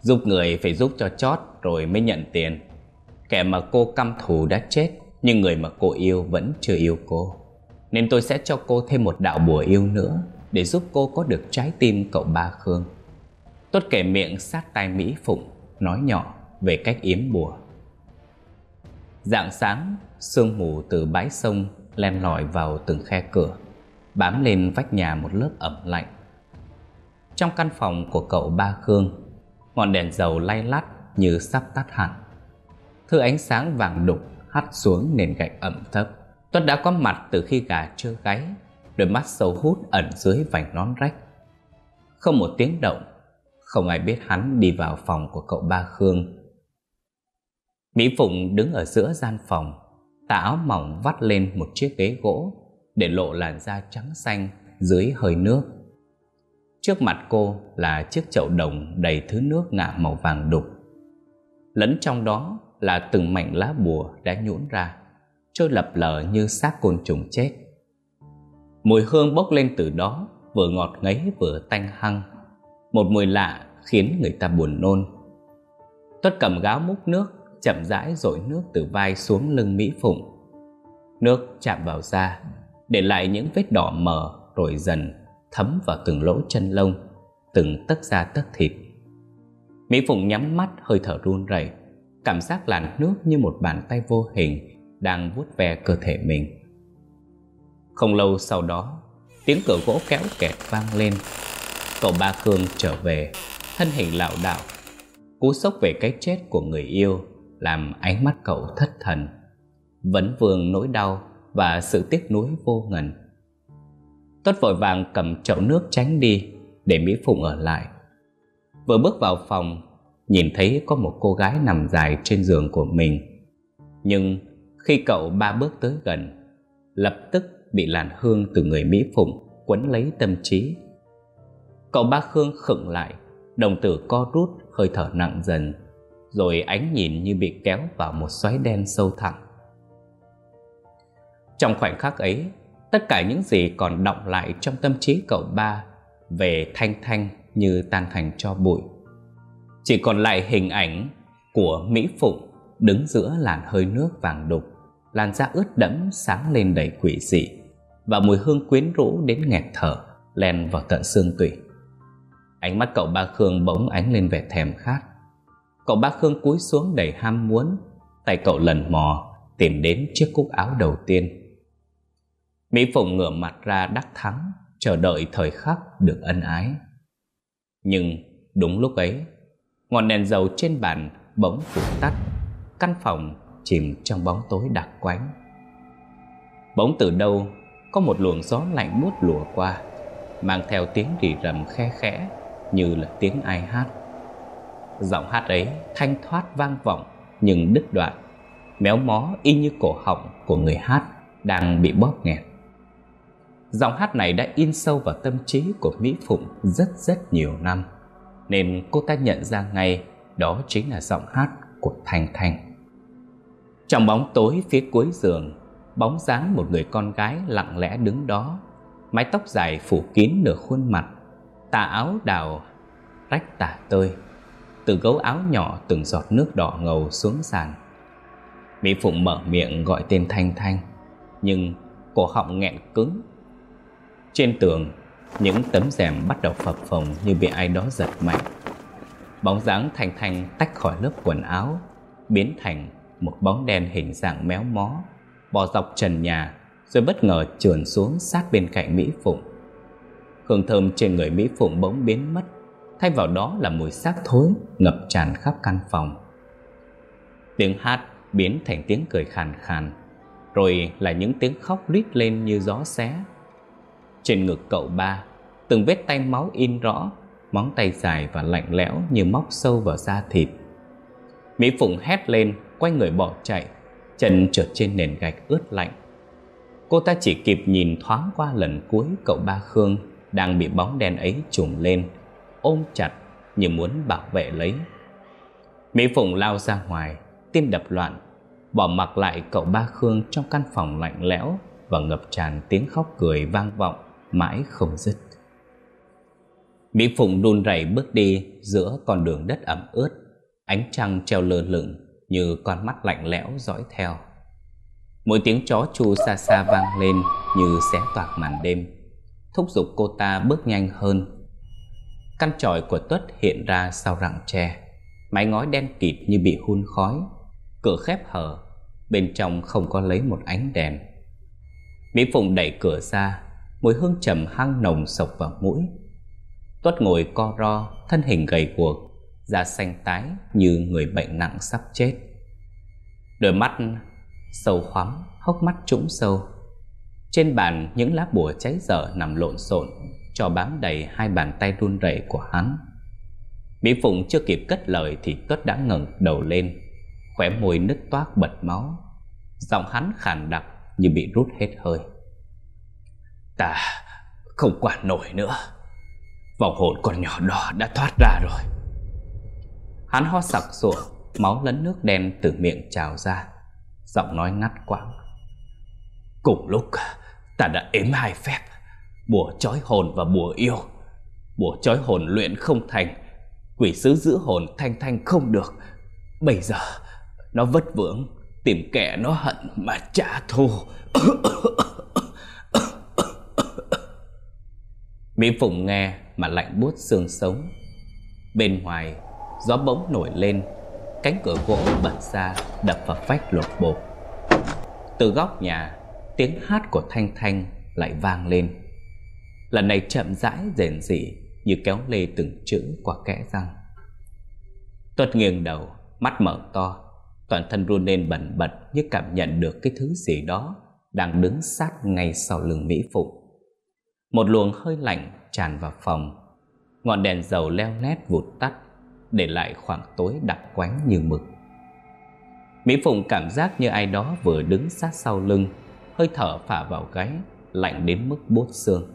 Giúp người phải giúp cho chót rồi mới nhận tiền. Kẻ mà cô căm thù đã chết Nhưng người mà cô yêu vẫn chưa yêu cô. Nên tôi sẽ cho cô thêm một đạo bùa yêu nữa Để giúp cô có được trái tim cậu ba Khương. Tốt kể miệng sát tai Mỹ Phụng Nói nhỏ về cách yếm bùa. Dạng sáng, sương mù từ bãi sông len lỏi vào từng khe cửa Bám lên vách nhà một lớp ẩm lạnh. Trong căn phòng của cậu ba Khương. Ngọn đèn dầu lay lắt như sắp tắt hẳn. Thứ ánh sáng vàng đục hắt xuống nền gạch ẩm thấp. Tuấn đã có mặt từ khi gà chưa gáy, Đôi mắt sâu hút ẩn dưới vành nón rách. Không một tiếng động, Không ai biết hắn đi vào phòng của cậu ba Khương. Mỹ Phụng đứng ở giữa gian phòng, Tà áo mỏng vắt lên một chiếc ghế gỗ Để lộ làn da trắng xanh dưới hơi nước. Trước mặt cô là chiếc chậu đồng đầy thứ nước ngả màu vàng đục. Lẫn trong đó là từng mảnh lá bùa đã nhũn ra, Trôi lập lờ như xác côn trùng chết. Mùi hương bốc lên từ đó Vừa ngọt ngấy vừa tanh hăng. Một mùi lạ khiến người ta buồn nôn. Tuất cầm gáo múc nước, Chậm rãi dội nước từ vai xuống lưng Mỹ Phụng. Nước chạm vào da, Để lại những vết đỏ mờ Rồi dần thấm vào từng lỗ chân lông, Từng tấc da tấc thịt. Mỹ Phụng nhắm mắt, hơi thở run rẩy, Cảm giác làn nước như một bàn tay vô hình Đang vuốt ve cơ thể mình. Không lâu sau đó, Tiếng cửa gỗ kéo kẹt vang lên. Cậu ba Cương trở về, Thân hình lảo đảo, Cú sốc về cái chết của người yêu Làm ánh mắt cậu thất thần. Vấn vương nỗi đau Và sự tiếc nuối vô ngần. Tuất vội vàng cầm chậu nước tránh đi, Để Mỹ Phụng ở lại. Vừa bước vào phòng, Nhìn thấy có một cô gái nằm dài trên giường của mình. Nhưng khi cậu ba bước tới gần, Lập tức bị làn hương từ người Mỹ Phụng Quấn lấy tâm trí. Cậu ba Khương khựng lại, Đồng tử co rút, hơi thở nặng dần, Rồi ánh nhìn như bị kéo vào một xoáy đen sâu thẳm. Trong khoảnh khắc ấy Tất cả những gì còn động lại trong tâm trí cậu ba Về Thanh Thanh như tan thành cho bụi. Chỉ còn lại hình ảnh của Mỹ Phụng Đứng giữa làn hơi nước vàng đục, Làn da ướt đẫm sáng lên đầy quỷ dị Và mùi hương quyến rũ đến nghẹt thở, Len vào tận xương tủy. Ánh mắt cậu ba Khương bỗng ánh lên vẻ thèm khát. Cậu ba Khương cúi xuống đầy ham muốn, Tay cậu lần mò Tìm đến chiếc cúc áo đầu tiên. Mỹ Phụng ngửa mặt ra đắc thắng, chờ đợi thời khắc được ân ái. Nhưng đúng lúc ấy, ngọn đèn dầu trên bàn bỗng vụt tắt, căn phòng chìm trong bóng tối đặc quánh. Bỗng từ đâu có một luồng gió lạnh buốt lùa qua, mang theo tiếng rì rầm khe khẽ như là tiếng ai hát. Giọng hát ấy thanh thoát vang vọng nhưng đứt đoạn, méo mó y như cổ họng của người hát đang bị bóp nghẹt. Giọng hát này đã in sâu vào tâm trí của Mỹ Phụng rất rất nhiều năm. Nên cô ta nhận ra ngay đó chính là giọng hát của Thanh Thanh Trong bóng tối phía cuối giường, Bóng dáng một người con gái lặng lẽ đứng đó, Mái tóc dài phủ kín nửa khuôn mặt, Tà áo đào rách tả tơi, Từ gấu áo nhỏ từng giọt nước đỏ ngầu xuống sàn. Mỹ Phụng mở miệng gọi tên Thanh Thanh Nhưng cổ họng nghẹn cứng trên tường, những tấm rèm bắt đầu phập phồng như bị ai đó giật mạnh. Bóng dáng thanh thanh tách khỏi lớp quần áo, biến thành một bóng đen hình dạng méo mó, bò dọc trần nhà rồi bất ngờ trườn xuống sát bên cạnh Mỹ Phụng. Hương thơm trên người Mỹ Phụng bỗng biến mất, thay vào đó là mùi xác thối ngập tràn khắp căn phòng. Tiếng hát biến thành tiếng cười khàn khàn, rồi là những tiếng khóc rít lên như gió xé trên ngực cậu ba, Từng vết tay máu in rõ, Móng tay dài và lạnh lẽo như móc sâu vào da thịt. Mỹ Phụng hét lên, Quay người bỏ chạy, Chân trượt trên nền gạch ướt lạnh. Cô ta chỉ kịp nhìn thoáng qua lần cuối Cậu ba Khương Đang bị bóng đen ấy trùm lên, Ôm chặt như muốn bảo vệ lấy. Mỹ Phụng lao ra ngoài, Tim đập loạn, Bỏ mặc lại cậu ba Khương trong căn phòng lạnh lẽo Và ngập tràn tiếng khóc cười vang vọng mãi không dứt Mỹ Phụng run rẩy bước đi giữa con đường đất ẩm ướt, ánh trăng treo lơ lửng như con mắt lạnh lẽo dõi theo. Mỗi tiếng chó chu xa xa vang lên như xé toạc màn đêm, thúc giục cô ta bước nhanh hơn. Căn tròi của Tuất hiện ra sau rặng tre, mái ngói đen kịt như bị hun khói, cửa khép hở, bên trong không có lấy một ánh đèn. Mỹ Phụng đẩy cửa ra, mùi hương trầm hăng nồng sộc vào mũi. Tuất ngồi co ro, thân hình gầy guộc, da xanh tái như người bệnh nặng sắp chết. Đôi mắt sâu khoắm, hốc mắt trũng sâu. Trên bàn những lá bùa cháy dở nằm lộn xộn, cho bám đầy hai bàn tay run rẩy của hắn. Mỹ Phụng chưa kịp cất lời thì Tuất đã ngẩng đầu lên, khóe môi nứt toác bật máu. Giọng hắn khàn đặc như bị rút hết hơi. Ta không quản nổi nữa. Vòng hồn con nhỏ đó đã thoát ra rồi. Hắn ho sặc sụa, máu lẫn nước đen từ miệng trào ra giọng nói ngắt quãng. Cùng lúc ta đã ếm hai phép, bùa trói hồn và bùa yêu. Bùa trói hồn luyện không thành, quỷ sứ giữ hồn thanh thanh không được. Bây giờ nó vất vưởng, tìm kẻ nó hận mà trả thù. Mỹ Phụng nghe mà lạnh buốt xương sống. Bên ngoài, gió bỗng nổi lên Cánh cửa gỗ bật ra đập vào vách lột bột. Từ góc nhà Tiếng hát của Thanh Thanh lại vang lên. Lần này chậm rãi rền rỉ Như kéo lê từng chữ qua kẽ răng. Tuất nghiêng đầu Mắt mở to Toàn thân run lên bẩn bật Như cảm nhận được cái thứ gì đó Đang đứng sát ngay sau lưng Mỹ Phụng. Một luồng hơi lạnh tràn vào phòng Ngọn đèn dầu leo lét vụt tắt để lại khoảng tối đặc quánh như mực. Mỹ Phụng cảm giác như ai đó vừa đứng sát sau lưng, hơi thở phả vào gáy, lạnh đến mức bốt xương.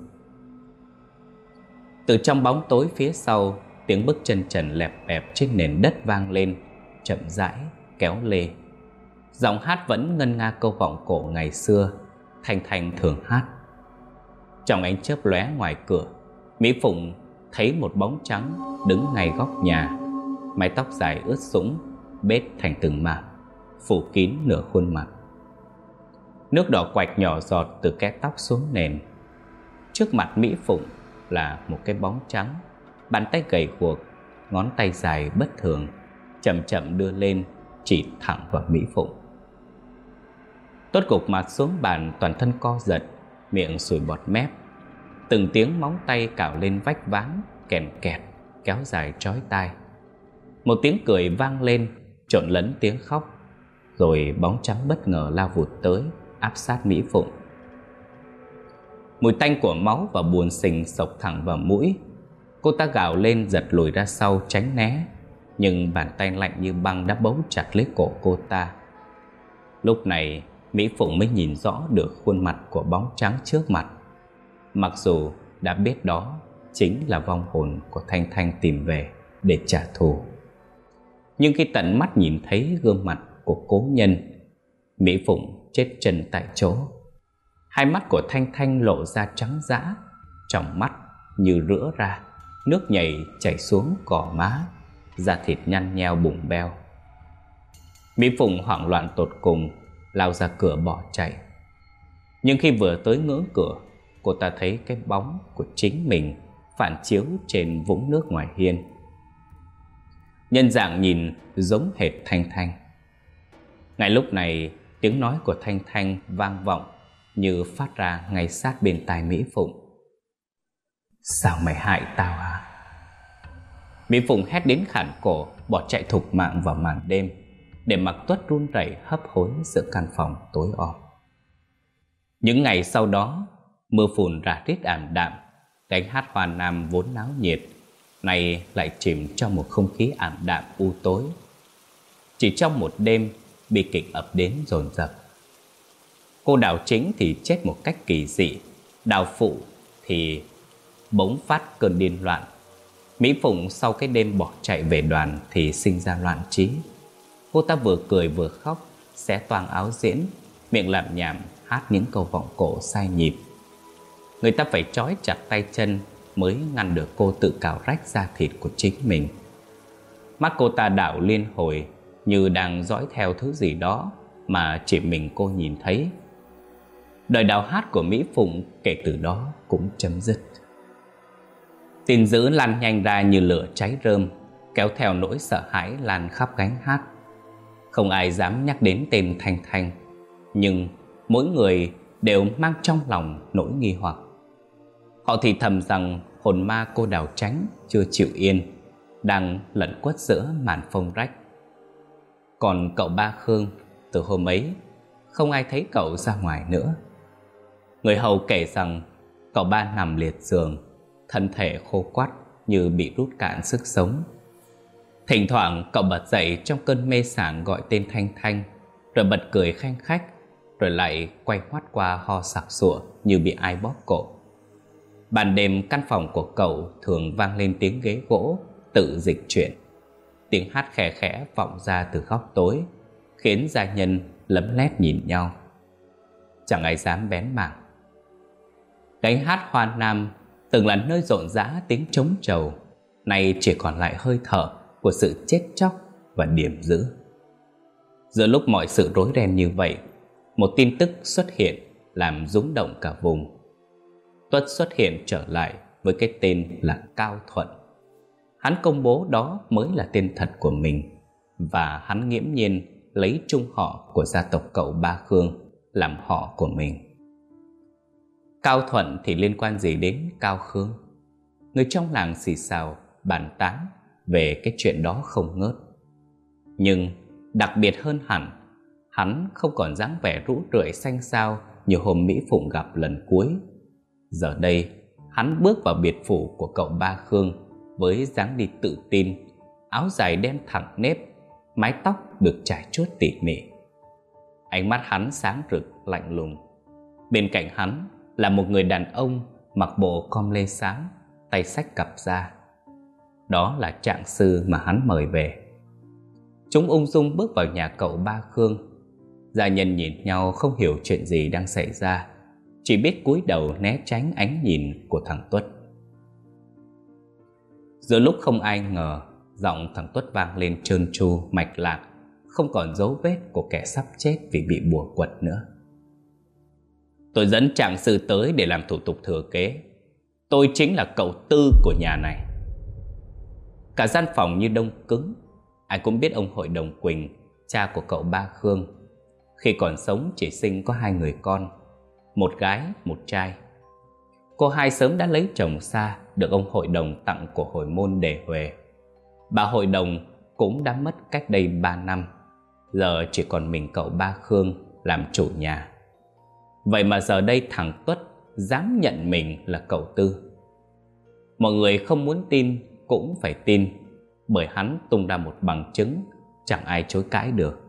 Từ trong bóng tối phía sau, tiếng bước chân trần lẹp bẹp trên nền đất vang lên, chậm rãi, kéo lê. Giọng hát vẫn ngân nga câu vọng cổ ngày xưa, Thanh Thanh thường hát. Trong ánh chớp lóe ngoài cửa, Mỹ Phụng thấy một bóng trắng đứng ngay góc nhà mái tóc dài ướt sũng, bết thành từng mảng, phủ kín nửa khuôn mặt. Nước đỏ quạch nhỏ giọt từ cái tóc xuống nền. Trước mặt Mỹ Phụng là một cái bóng trắng, bàn tay gầy guộc, ngón tay dài bất thường, chậm chậm đưa lên, chỉ thẳng vào Mỹ Phụng. Tốt cục mặt xuống bàn toàn thân co giật, miệng sùi bọt mép. Từng tiếng móng tay cào lên vách ván, kèm kẹt, kéo dài trói tai. Một tiếng cười vang lên Trộn lẫn tiếng khóc Rồi bóng trắng bất ngờ lao vụt tới Áp sát Mỹ Phụng Mùi tanh của máu và buồn sình sộc thẳng vào mũi Cô ta gào lên giật lùi ra sau tránh né Nhưng bàn tay lạnh như băng đã bấu chặt lấy cổ cô ta Lúc này Mỹ Phụng mới nhìn rõ được khuôn mặt của bóng trắng trước mặt. Mặc dù đã biết đó chính là vong hồn của Thanh Thanh tìm về để trả thù. Nhưng khi tận mắt nhìn thấy gương mặt của cố nhân, Mỹ Phụng chết chân tại chỗ. Hai mắt của Thanh Thanh lộ ra trắng dã, Trong mắt như rữa ra, Nước nhảy chảy xuống cỏ má, Da thịt nhăn nheo bụng beo. Mỹ Phụng hoảng loạn tột cùng Lao ra cửa bỏ chạy. Nhưng khi vừa tới ngưỡng cửa, Cô ta thấy cái bóng của chính mình Phản chiếu trên vũng nước ngoài hiên. Nhân dạng nhìn giống hệt Thanh Thanh. Ngay lúc này, tiếng nói của Thanh Thanh vang vọng Như phát ra ngay sát bên tai Mỹ Phụng. Sao mày hại tao hả? Mỹ Phụng hét đến khản cổ, Bỏ chạy thục mạng vào màn đêm. Để mặc tuất run rẩy hấp hối giữa căn phòng tối om Những ngày sau đó Mưa phùn rả rít ảm đạm Cánh hát hoa nam vốn náo nhiệt này lại chìm trong một không khí ảm đạm u tối. Chỉ trong một đêm, bi kịch ập đến dồn dập. Cô đào chính thì chết một cách kỳ dị, đào phụ thì bỗng phát cơn điên loạn. Mỹ Phụng sau cái đêm bỏ chạy về đoàn thì sinh ra loạn trí. Cô ta vừa cười vừa khóc, xé toàn áo diễn, miệng làm nhảm hát những câu vọng cổ sai nhịp. Người ta phải trói chặt tay chân mới ngăn được cô tự cào rách da thịt của chính mình. Mắt cô ta đảo liên hồi như đang dõi theo thứ gì đó mà chỉ mình cô nhìn thấy. Đời đào hát của Mỹ Phụng kể từ đó cũng chấm dứt. Tin dữ lan nhanh ra như lửa cháy rơm, kéo theo nỗi sợ hãi lan khắp gánh hát. Không ai dám nhắc đến tên Thanh Thanh, nhưng mỗi người đều mang trong lòng nỗi nghi hoặc. Họ thì thầm rằng hồn ma cô đào tránh chưa chịu yên, đang lẩn quất giữa màn phông rách. Còn cậu ba Khương, từ hôm ấy, không ai thấy cậu ra ngoài nữa. Người hầu kể rằng cậu ba nằm liệt giường, thân thể khô quắt như bị rút cạn sức sống. Thỉnh thoảng cậu bật dậy trong cơn mê sảng gọi tên Thanh Thanh, rồi bật cười khanh khách, rồi lại quay ngoắt qua ho sặc sụa như bị ai bóp cổ. Ban đêm căn phòng của cậu thường vang lên tiếng ghế gỗ tự dịch chuyển. Tiếng hát khẽ khẽ vọng ra từ góc tối, khiến gia nhân lấm lét nhìn nhau. Chẳng ai dám bén mảng. Gánh hát Hoa Nam từng là nơi rộn rã tiếng trống trầu, nay chỉ còn lại hơi thở của sự chết chóc và điểm dữ. Giữa lúc mọi sự rối ren như vậy, một tin tức xuất hiện làm rúng động cả vùng. Tuất xuất hiện trở lại với cái tên là Cao Thuận. Hắn công bố đó mới là tên thật của mình và hắn nghiễm nhiên lấy chung họ của gia tộc cậu Ba Khương làm họ của mình. Cao Thuận thì liên quan gì đến Cao Khương? Người trong làng xì xào, bàn tán về cái chuyện đó không ngớt. Nhưng đặc biệt hơn hẳn, hắn không còn dáng vẻ rũ rượi xanh xao như hôm Mỹ Phụng gặp lần cuối. Giờ đây, hắn bước vào biệt phủ của cậu Ba Khương với dáng đi tự tin, áo dài đen thẳng nếp, mái tóc được trải chuốt tỉ mỉ. Ánh mắt hắn sáng rực, lạnh lùng. Bên cạnh hắn là một người đàn ông mặc bộ com lê sáng, tay sách cặp da. Đó là trạng sư mà hắn mời về. Chúng ung dung bước vào nhà cậu Ba Khương. Gia nhân nhìn nhau không hiểu chuyện gì đang xảy ra, chỉ biết cúi đầu né tránh ánh nhìn của thằng Tuất. Giữa lúc không ai ngờ, giọng thằng Tuất vang lên trơn tru, mạch lạc, không còn dấu vết của kẻ sắp chết vì bị bùa quật nữa. Tôi dẫn trạng sư tới để làm thủ tục thừa kế. Tôi chính là cậu tư của nhà này. Cả gian phòng như đông cứng. Ai cũng biết ông hội đồng Quỳnh, cha của cậu Ba Khương. Khi còn sống chỉ sinh có hai người con, một gái, một trai. Cô hai sớm đã lấy chồng xa, được ông hội đồng tặng của hồi môn để huề. Bà hội đồng cũng đã mất cách đây ba năm, giờ chỉ còn mình cậu Ba Khương làm chủ nhà. Vậy mà giờ đây thằng Tuất dám nhận mình là cậu Tư. Mọi người không muốn tin cũng phải tin bởi hắn tung ra một bằng chứng chẳng ai chối cãi được.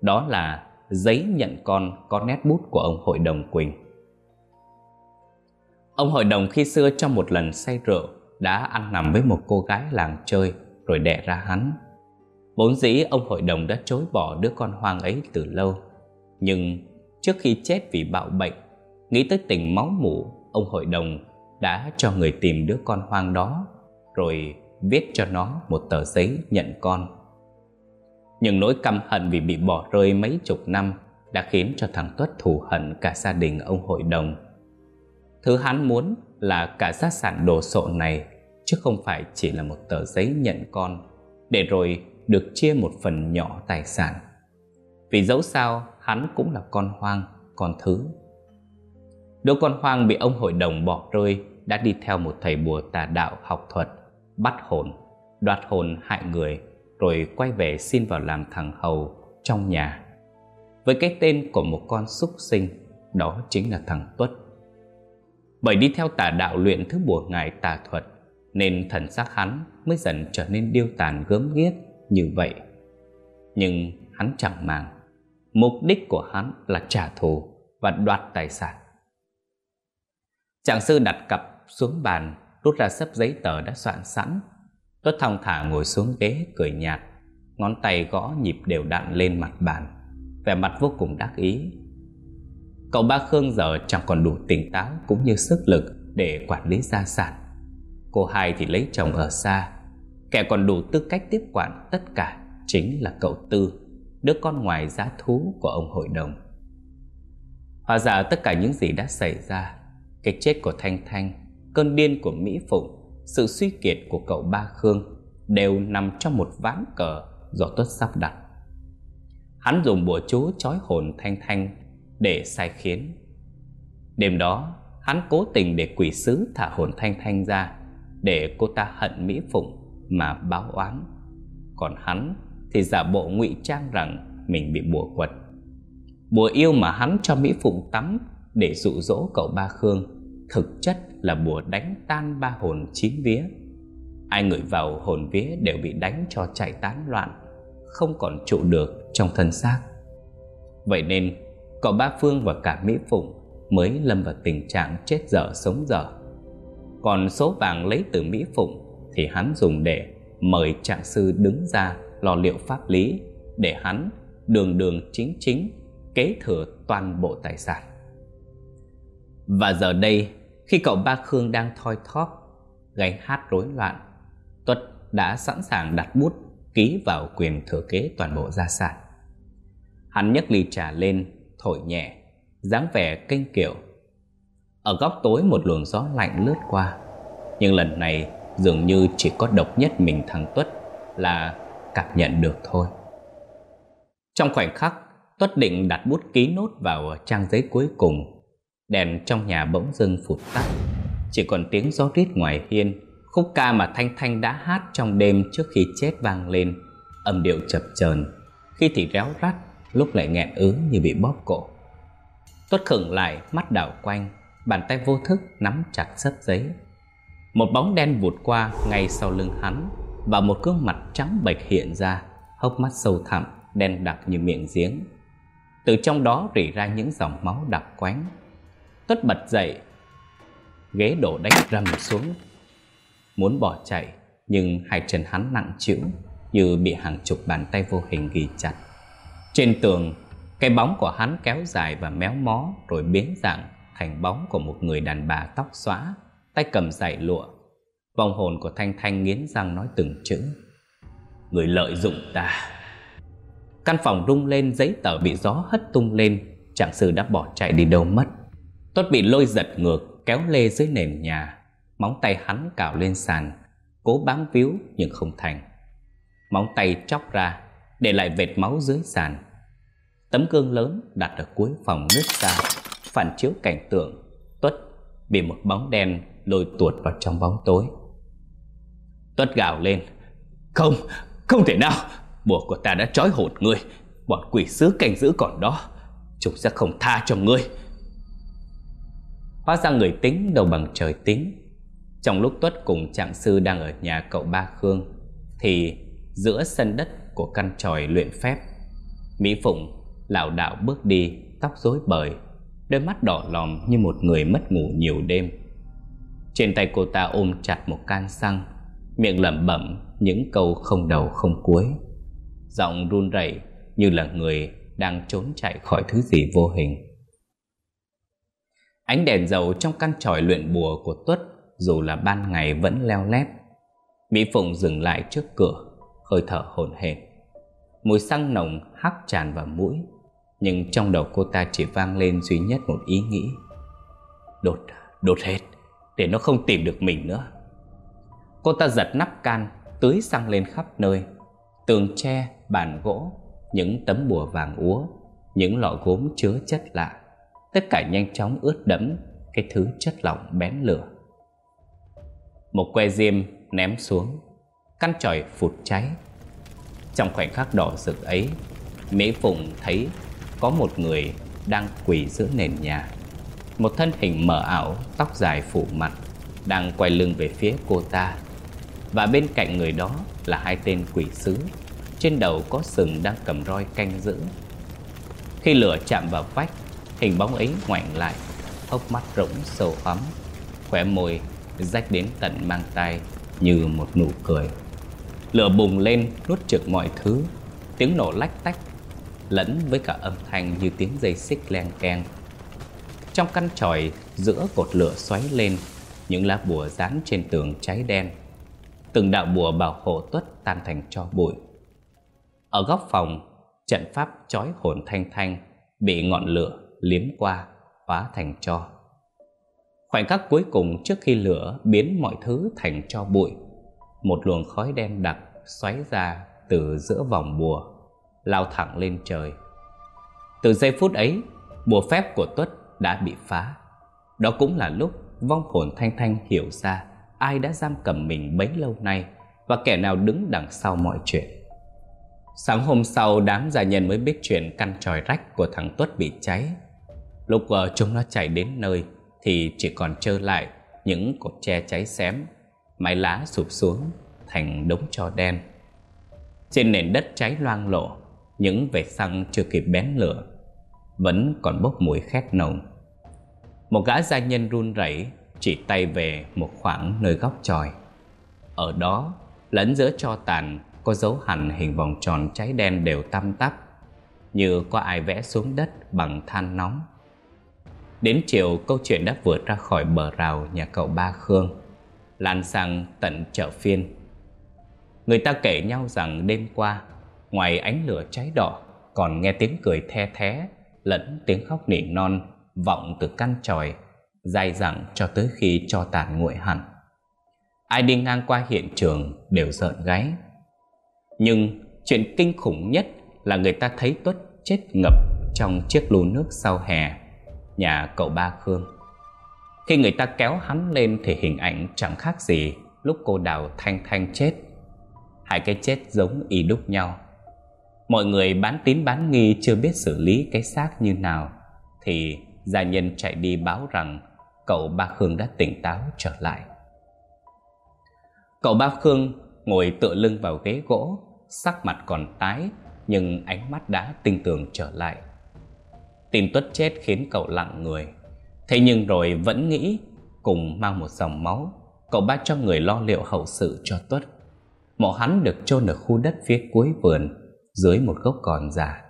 Đó là giấy nhận con có nét bút của ông hội đồng Quỳnh. Ông hội đồng khi xưa trong một lần say rượu đã ăn nằm với một cô gái làng chơi rồi đẻ ra hắn. Vốn dĩ ông hội đồng đã chối bỏ đứa con hoang ấy từ lâu. Nhưng trước khi chết vì bạo bệnh, nghĩ tới tình máu mủ, ông hội đồng đã cho người tìm đứa con hoang đó rồi viết cho nó một tờ giấy nhận con. Nhưng nỗi căm hận vì bị bỏ rơi mấy chục năm đã khiến cho thằng Tuất thù hận cả gia đình ông hội đồng. Thứ hắn muốn là cả gia sản đồ sộ này chứ không phải chỉ là một tờ giấy nhận con để rồi được chia một phần nhỏ tài sản. Vì dẫu sao hắn cũng là con hoang, con thứ. Đứa con hoang bị ông hội đồng bỏ rơi đã đi theo một thầy bùa tà đạo học thuật, bắt hồn, đoạt hồn hại người, rồi quay về xin vào làm thằng hầu trong nhà. Với cái tên của một con súc sinh, đó chính là thằng Tuất. Bởi đi theo tà đạo luyện thứ bùa ngài tà thuật, nên thần xác hắn mới dần trở nên điêu tàn gớm ghiếc như vậy. Nhưng hắn chẳng màng, mục đích của hắn là trả thù và đoạt tài sản. Trạng sư đặt cặp xuống bàn, rút ra sấp giấy tờ đã soạn sẵn. Tuất thong thả ngồi xuống ghế cười nhạt, ngón tay gõ nhịp đều đặn lên mặt bàn, vẻ mặt vô cùng đắc ý. Cậu ba Khương giờ chẳng còn đủ tỉnh táo cũng như sức lực để quản lý gia sản. Cô hai thì lấy chồng ở xa Kẻ còn đủ tư cách tiếp quản tất cả Chính là cậu Tư Đứa con ngoài giá thú của ông hội đồng Hóa ra tất cả những gì đã xảy ra Cái chết của Thanh Thanh Cơn điên của Mỹ Phụng, Sự suy kiệt của cậu Ba Khương Đều nằm trong một ván cờ Do Tuất sắp đặt. Hắn dùng bùa chú trói hồn Thanh Thanh Để sai khiến. Đêm đó, Hắn cố tình để quỷ sứ thả hồn Thanh Thanh ra Để cô ta hận Mỹ Phụng Mà báo oán. Còn hắn thì giả bộ ngụy trang rằng Mình bị bùa quật. Bùa yêu mà hắn cho Mỹ Phụng tắm Để dụ dỗ cậu Ba Khương Thực chất là bùa đánh tan ba hồn chín vía. Ai ngửi vào hồn vía đều bị đánh cho chạy tán loạn, Không còn trụ được trong thân xác. Vậy nên, cậu Ba Phương và cả Mỹ Phụng Mới lâm vào tình trạng chết dở sống dở. Còn số vàng lấy từ Mỹ Phụng Thì hắn dùng để mời trạng sư đứng ra lo liệu pháp lý Để hắn đường đường chính chính kế thừa toàn bộ tài sản. Và giờ đây khi cậu Ba Khương đang thoi thóp Gáy hát rối loạn, Tuất đã sẵn sàng đặt bút Ký vào quyền thừa kế toàn bộ gia sản. Hắn nhấc ly trà lên, Thổi nhẹ, dáng vẻ kênh kiểu Ở góc tối một luồng gió lạnh lướt qua, Nhưng lần này dường như chỉ có độc nhất mình thằng Tuất Là cảm nhận được thôi. Trong khoảnh khắc, Tuất định đặt bút ký nốt vào trang giấy cuối cùng Đèn trong nhà bỗng dưng phụt tắt. Chỉ còn tiếng gió rít ngoài hiên, Khúc ca mà Thanh Thanh đã hát trong đêm trước khi chết vang lên. Âm điệu chập chờn. Khi thì réo rắt, Lúc lại nghẹn ứ như bị bóp cổ. Tuất khửng lại, mắt đảo quanh, Bàn tay vô thức nắm chặt sấp giấy. Một bóng đen vụt qua ngay sau lưng hắn, Và một gương mặt trắng bệch hiện ra, Hốc mắt sâu thẳm, Đen đặc như miệng giếng. Từ trong đó rỉ ra những dòng máu đặc quánh. Tuất bật dậy, Ghế đổ đánh rầm xuống. Muốn bỏ chạy, Nhưng hai chân hắn nặng chịu Như bị hàng chục bàn tay vô hình ghi chặt. Trên tường, Cái bóng của hắn kéo dài và méo mó, Rồi biến dạng thành bóng của một người đàn bà tóc xóa Tay cầm dải lụa. Vòng hồn của Thanh Thanh nghiến răng nói từng chữ, Người lợi dụng ta. Căn phòng rung lên, giấy tờ bị gió hất tung lên Trạng sư đã bỏ chạy đi đâu mất. Tuất bị lôi giật ngược Kéo lê dưới nền nhà. Móng tay hắn cào lên sàn Cố bám víu nhưng không thành. Móng tay chóc ra Để lại vệt máu dưới sàn. Tấm gương lớn đặt ở cuối phòng nứt ra Phản chiếu cảnh tượng. Tuất bị một bóng đen lôi tuột vào trong bóng tối. Tuất gào lên Không, không thể nào! Bùa của ta đã trói hồn ngươi. Bọn quỷ sứ canh giữ còn đó. Chúng sẽ không tha cho ngươi. Hóa ra người tính đầu bằng trời tính. Trong lúc Tuất cùng trạng sư đang ở nhà cậu Ba Khương, Thì giữa sân đất của căn tròi luyện phép, Mỹ Phụng lảo đảo bước đi, Tóc rối bời, Đôi mắt đỏ lòm như một người mất ngủ nhiều đêm. Trên tay cô ta ôm chặt một can xăng, Miệng lẩm bẩm những câu không đầu không cuối. Giọng run rẩy như là người đang trốn chạy khỏi thứ gì vô hình. Ánh đèn dầu trong căn tròi luyện bùa của Tuất dù là ban ngày vẫn leo lét. Mỹ Phụng dừng lại trước cửa, hơi thở hổn hển. Mùi xăng nồng hắc tràn vào mũi, nhưng trong đầu cô ta chỉ vang lên duy nhất một ý nghĩ. Đột, đột hết, để nó không tìm được mình nữa. Cô ta giật nắp can, tưới xăng lên khắp nơi. Tường tre, bàn gỗ, những tấm bùa vàng úa, những lọ gốm chứa chất lạ tất cả nhanh chóng ướt đẫm cái thứ chất lỏng bén lửa. Một que diêm ném xuống, căn tròi phụt cháy. Trong khoảnh khắc đỏ rực ấy, Mỹ Phụng thấy có một người đang quỳ giữa nền nhà. Một thân hình mờ ảo, tóc dài phủ mặt, đang quay lưng về phía cô ta. Và bên cạnh người đó là hai tên quỷ sứ, trên đầu có sừng đang cầm roi canh giữ. Khi lửa chạm vào vách, Hình bóng ấy ngoảnh lại Hốc mắt rỗng sầu ấm Khỏe môi rách đến tận mang tay Như một nụ cười Lửa bùng lên nuốt trực mọi thứ Tiếng nổ lách tách Lẫn với cả âm thanh như tiếng dây xích len keng Trong căn tròi giữa cột lửa xoáy lên những lá bùa dán trên tường cháy đen. Từng đạo bùa bảo hộ tuất tan thành cho bụi. Ở góc phòng, trận pháp chói hồn thanh thanh bị ngọn lửa liếm qua, hóa thành cho. Khoảnh khắc cuối cùng trước khi lửa biến mọi thứ thành cho bụi, một luồng khói đen đặc xoáy ra từ giữa vòng bùa, lao thẳng lên trời. Từ giây phút ấy, bùa phép của Tuất đã bị phá. Đó cũng là lúc vong hồn Thanh Thanh hiểu ra ai đã giam cầm mình bấy lâu nay và kẻ nào đứng đằng sau mọi chuyện. Sáng hôm sau, đám gia nhân mới biết chuyện căn tròi rách của thằng Tuất bị cháy. Lúc uh, chúng nó chạy đến nơi thì chỉ còn trơ lại những cột tre cháy xém, mái lá sụp xuống thành đống tro đen. Trên nền đất cháy loang lộ, những vệt xăng chưa kịp bén lửa, vẫn còn bốc mùi khét nồng. Một gã gia nhân run rẩy chỉ tay về một khoảng nơi góc tròi. Ở đó, lẫn giữa cho tàn có dấu hẳn hình vòng tròn cháy đen đều tăm tắp, như có ai vẽ xuống đất bằng than nóng. Đến chiều, câu chuyện đã vượt ra khỏi bờ rào nhà cậu Ba Khương, lan sang tận chợ phiên. Người ta kể nhau rằng đêm qua, ngoài ánh lửa cháy đỏ, còn nghe tiếng cười the thé lẫn tiếng khóc nỉ non vọng từ căn tròi dài dẳng cho tới khi cho tàn nguội hẳn. Ai đi ngang qua hiện trường đều rợn gáy. Nhưng chuyện kinh khủng nhất là người ta thấy Tuất chết ngập trong chiếc lu nước sau hè nhà cậu ba Khương. Khi người ta kéo hắn lên thì hình ảnh chẳng khác gì lúc cô đào thanh thanh chết. Hai cái chết giống y đúc nhau. Mọi người bán tín bán nghi chưa biết xử lý cái xác như nào thì gia nhân chạy đi báo rằng cậu ba Khương đã tỉnh táo trở lại. Cậu ba Khương ngồi tựa lưng vào ghế gỗ, sắc mặt còn tái nhưng ánh mắt đã tinh tường trở lại. Tin Tuất chết khiến cậu lặng người. Thế nhưng rồi vẫn nghĩ cùng mang một dòng máu, cậu ba cho người lo liệu hậu sự cho Tuất. Mộ hắn được chôn ở khu đất phía cuối vườn, dưới một gốc còn già.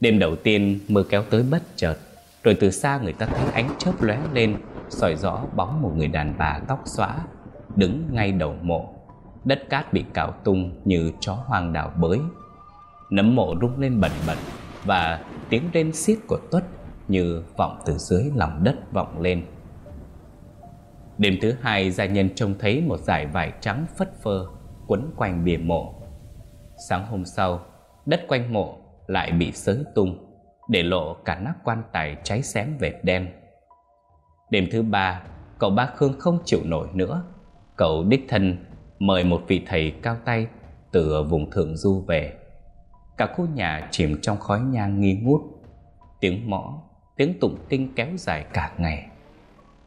Đêm đầu tiên mưa kéo tới bất chợt, rồi từ xa người ta thấy ánh chớp lóe lên, soi rõ bóng một người đàn bà tóc xõa, đứng ngay đầu mộ. Đất cát bị cào tung như chó hoang đào bới. Nấm mộ rung lên bẩn bẩn và tiếng rên xiết của Tuất như vọng từ dưới lòng đất vọng lên. Đêm thứ hai, gia nhân trông thấy một dải vải trắng phất phơ quấn quanh bìa mộ. Sáng hôm sau, đất quanh mộ lại bị sới tung, để lộ cả nắp quan tài cháy xém vệt đen. Đêm thứ ba, cậu ba Khương không chịu nổi nữa. Cậu đích thân mời một vị thầy cao tay từ vùng thượng du về. Cả khu nhà chìm trong khói nhang nghi ngút. Tiếng mõ, tiếng tụng kinh kéo dài cả ngày.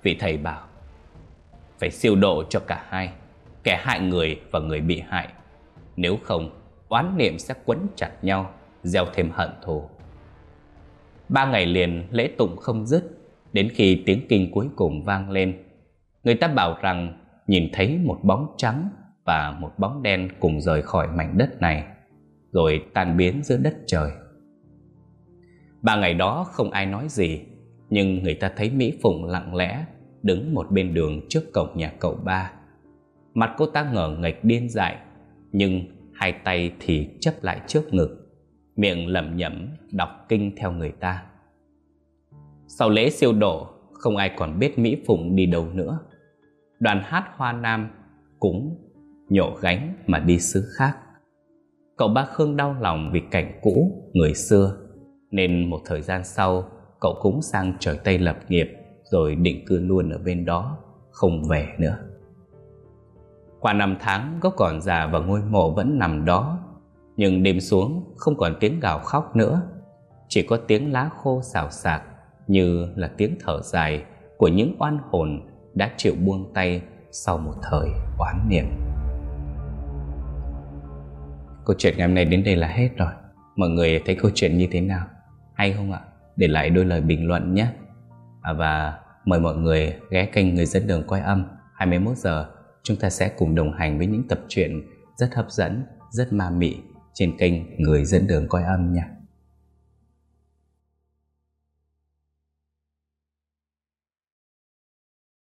Vị thầy bảo Phải siêu độ cho cả hai Kẻ hại người và người bị hại. Nếu không, oán niệm sẽ quấn chặt nhau Gieo thêm hận thù. Ba ngày liền lễ tụng không dứt. Đến khi tiếng kinh cuối cùng vang lên Người ta bảo rằng nhìn thấy một bóng trắng và một bóng đen cùng rời khỏi mảnh đất này rồi tan biến giữa đất trời. Ba ngày đó không ai nói gì, nhưng người ta thấy Mỹ Phụng lặng lẽ đứng một bên đường trước cổng nhà cậu ba. Mặt cô ta ngờ nghệch điên dại, nhưng hai tay thì chấp lại trước ngực, miệng lẩm nhẩm đọc kinh theo người ta. Sau lễ siêu độ, không ai còn biết Mỹ Phụng đi đâu nữa. Đoàn hát Hoa Nam cũng nhổ gánh mà đi xứ khác. Cậu ba Khương đau lòng vì cảnh cũ, người xưa. Nên một thời gian sau Cậu cũng sang trời Tây lập nghiệp Rồi định cư luôn ở bên đó Không về nữa. Qua năm tháng gốc còn già và ngôi mộ vẫn nằm đó. Nhưng đêm xuống không còn tiếng gào khóc nữa. Chỉ có tiếng lá khô xào xạc Như là tiếng thở dài Của những oan hồn đã chịu buông tay Sau một thời oán niệm. Câu chuyện ngày hôm nay đến đây là hết rồi Mọi người thấy câu chuyện như thế nào? Hay không ạ? Để lại đôi lời bình luận nhé à, Và mời mọi người ghé kênh Người dẫn đường quay âm 21 giờ chúng ta sẽ cùng đồng hành với những tập truyện rất hấp dẫn, rất ma mị trên kênh Người dẫn đường quay âm nha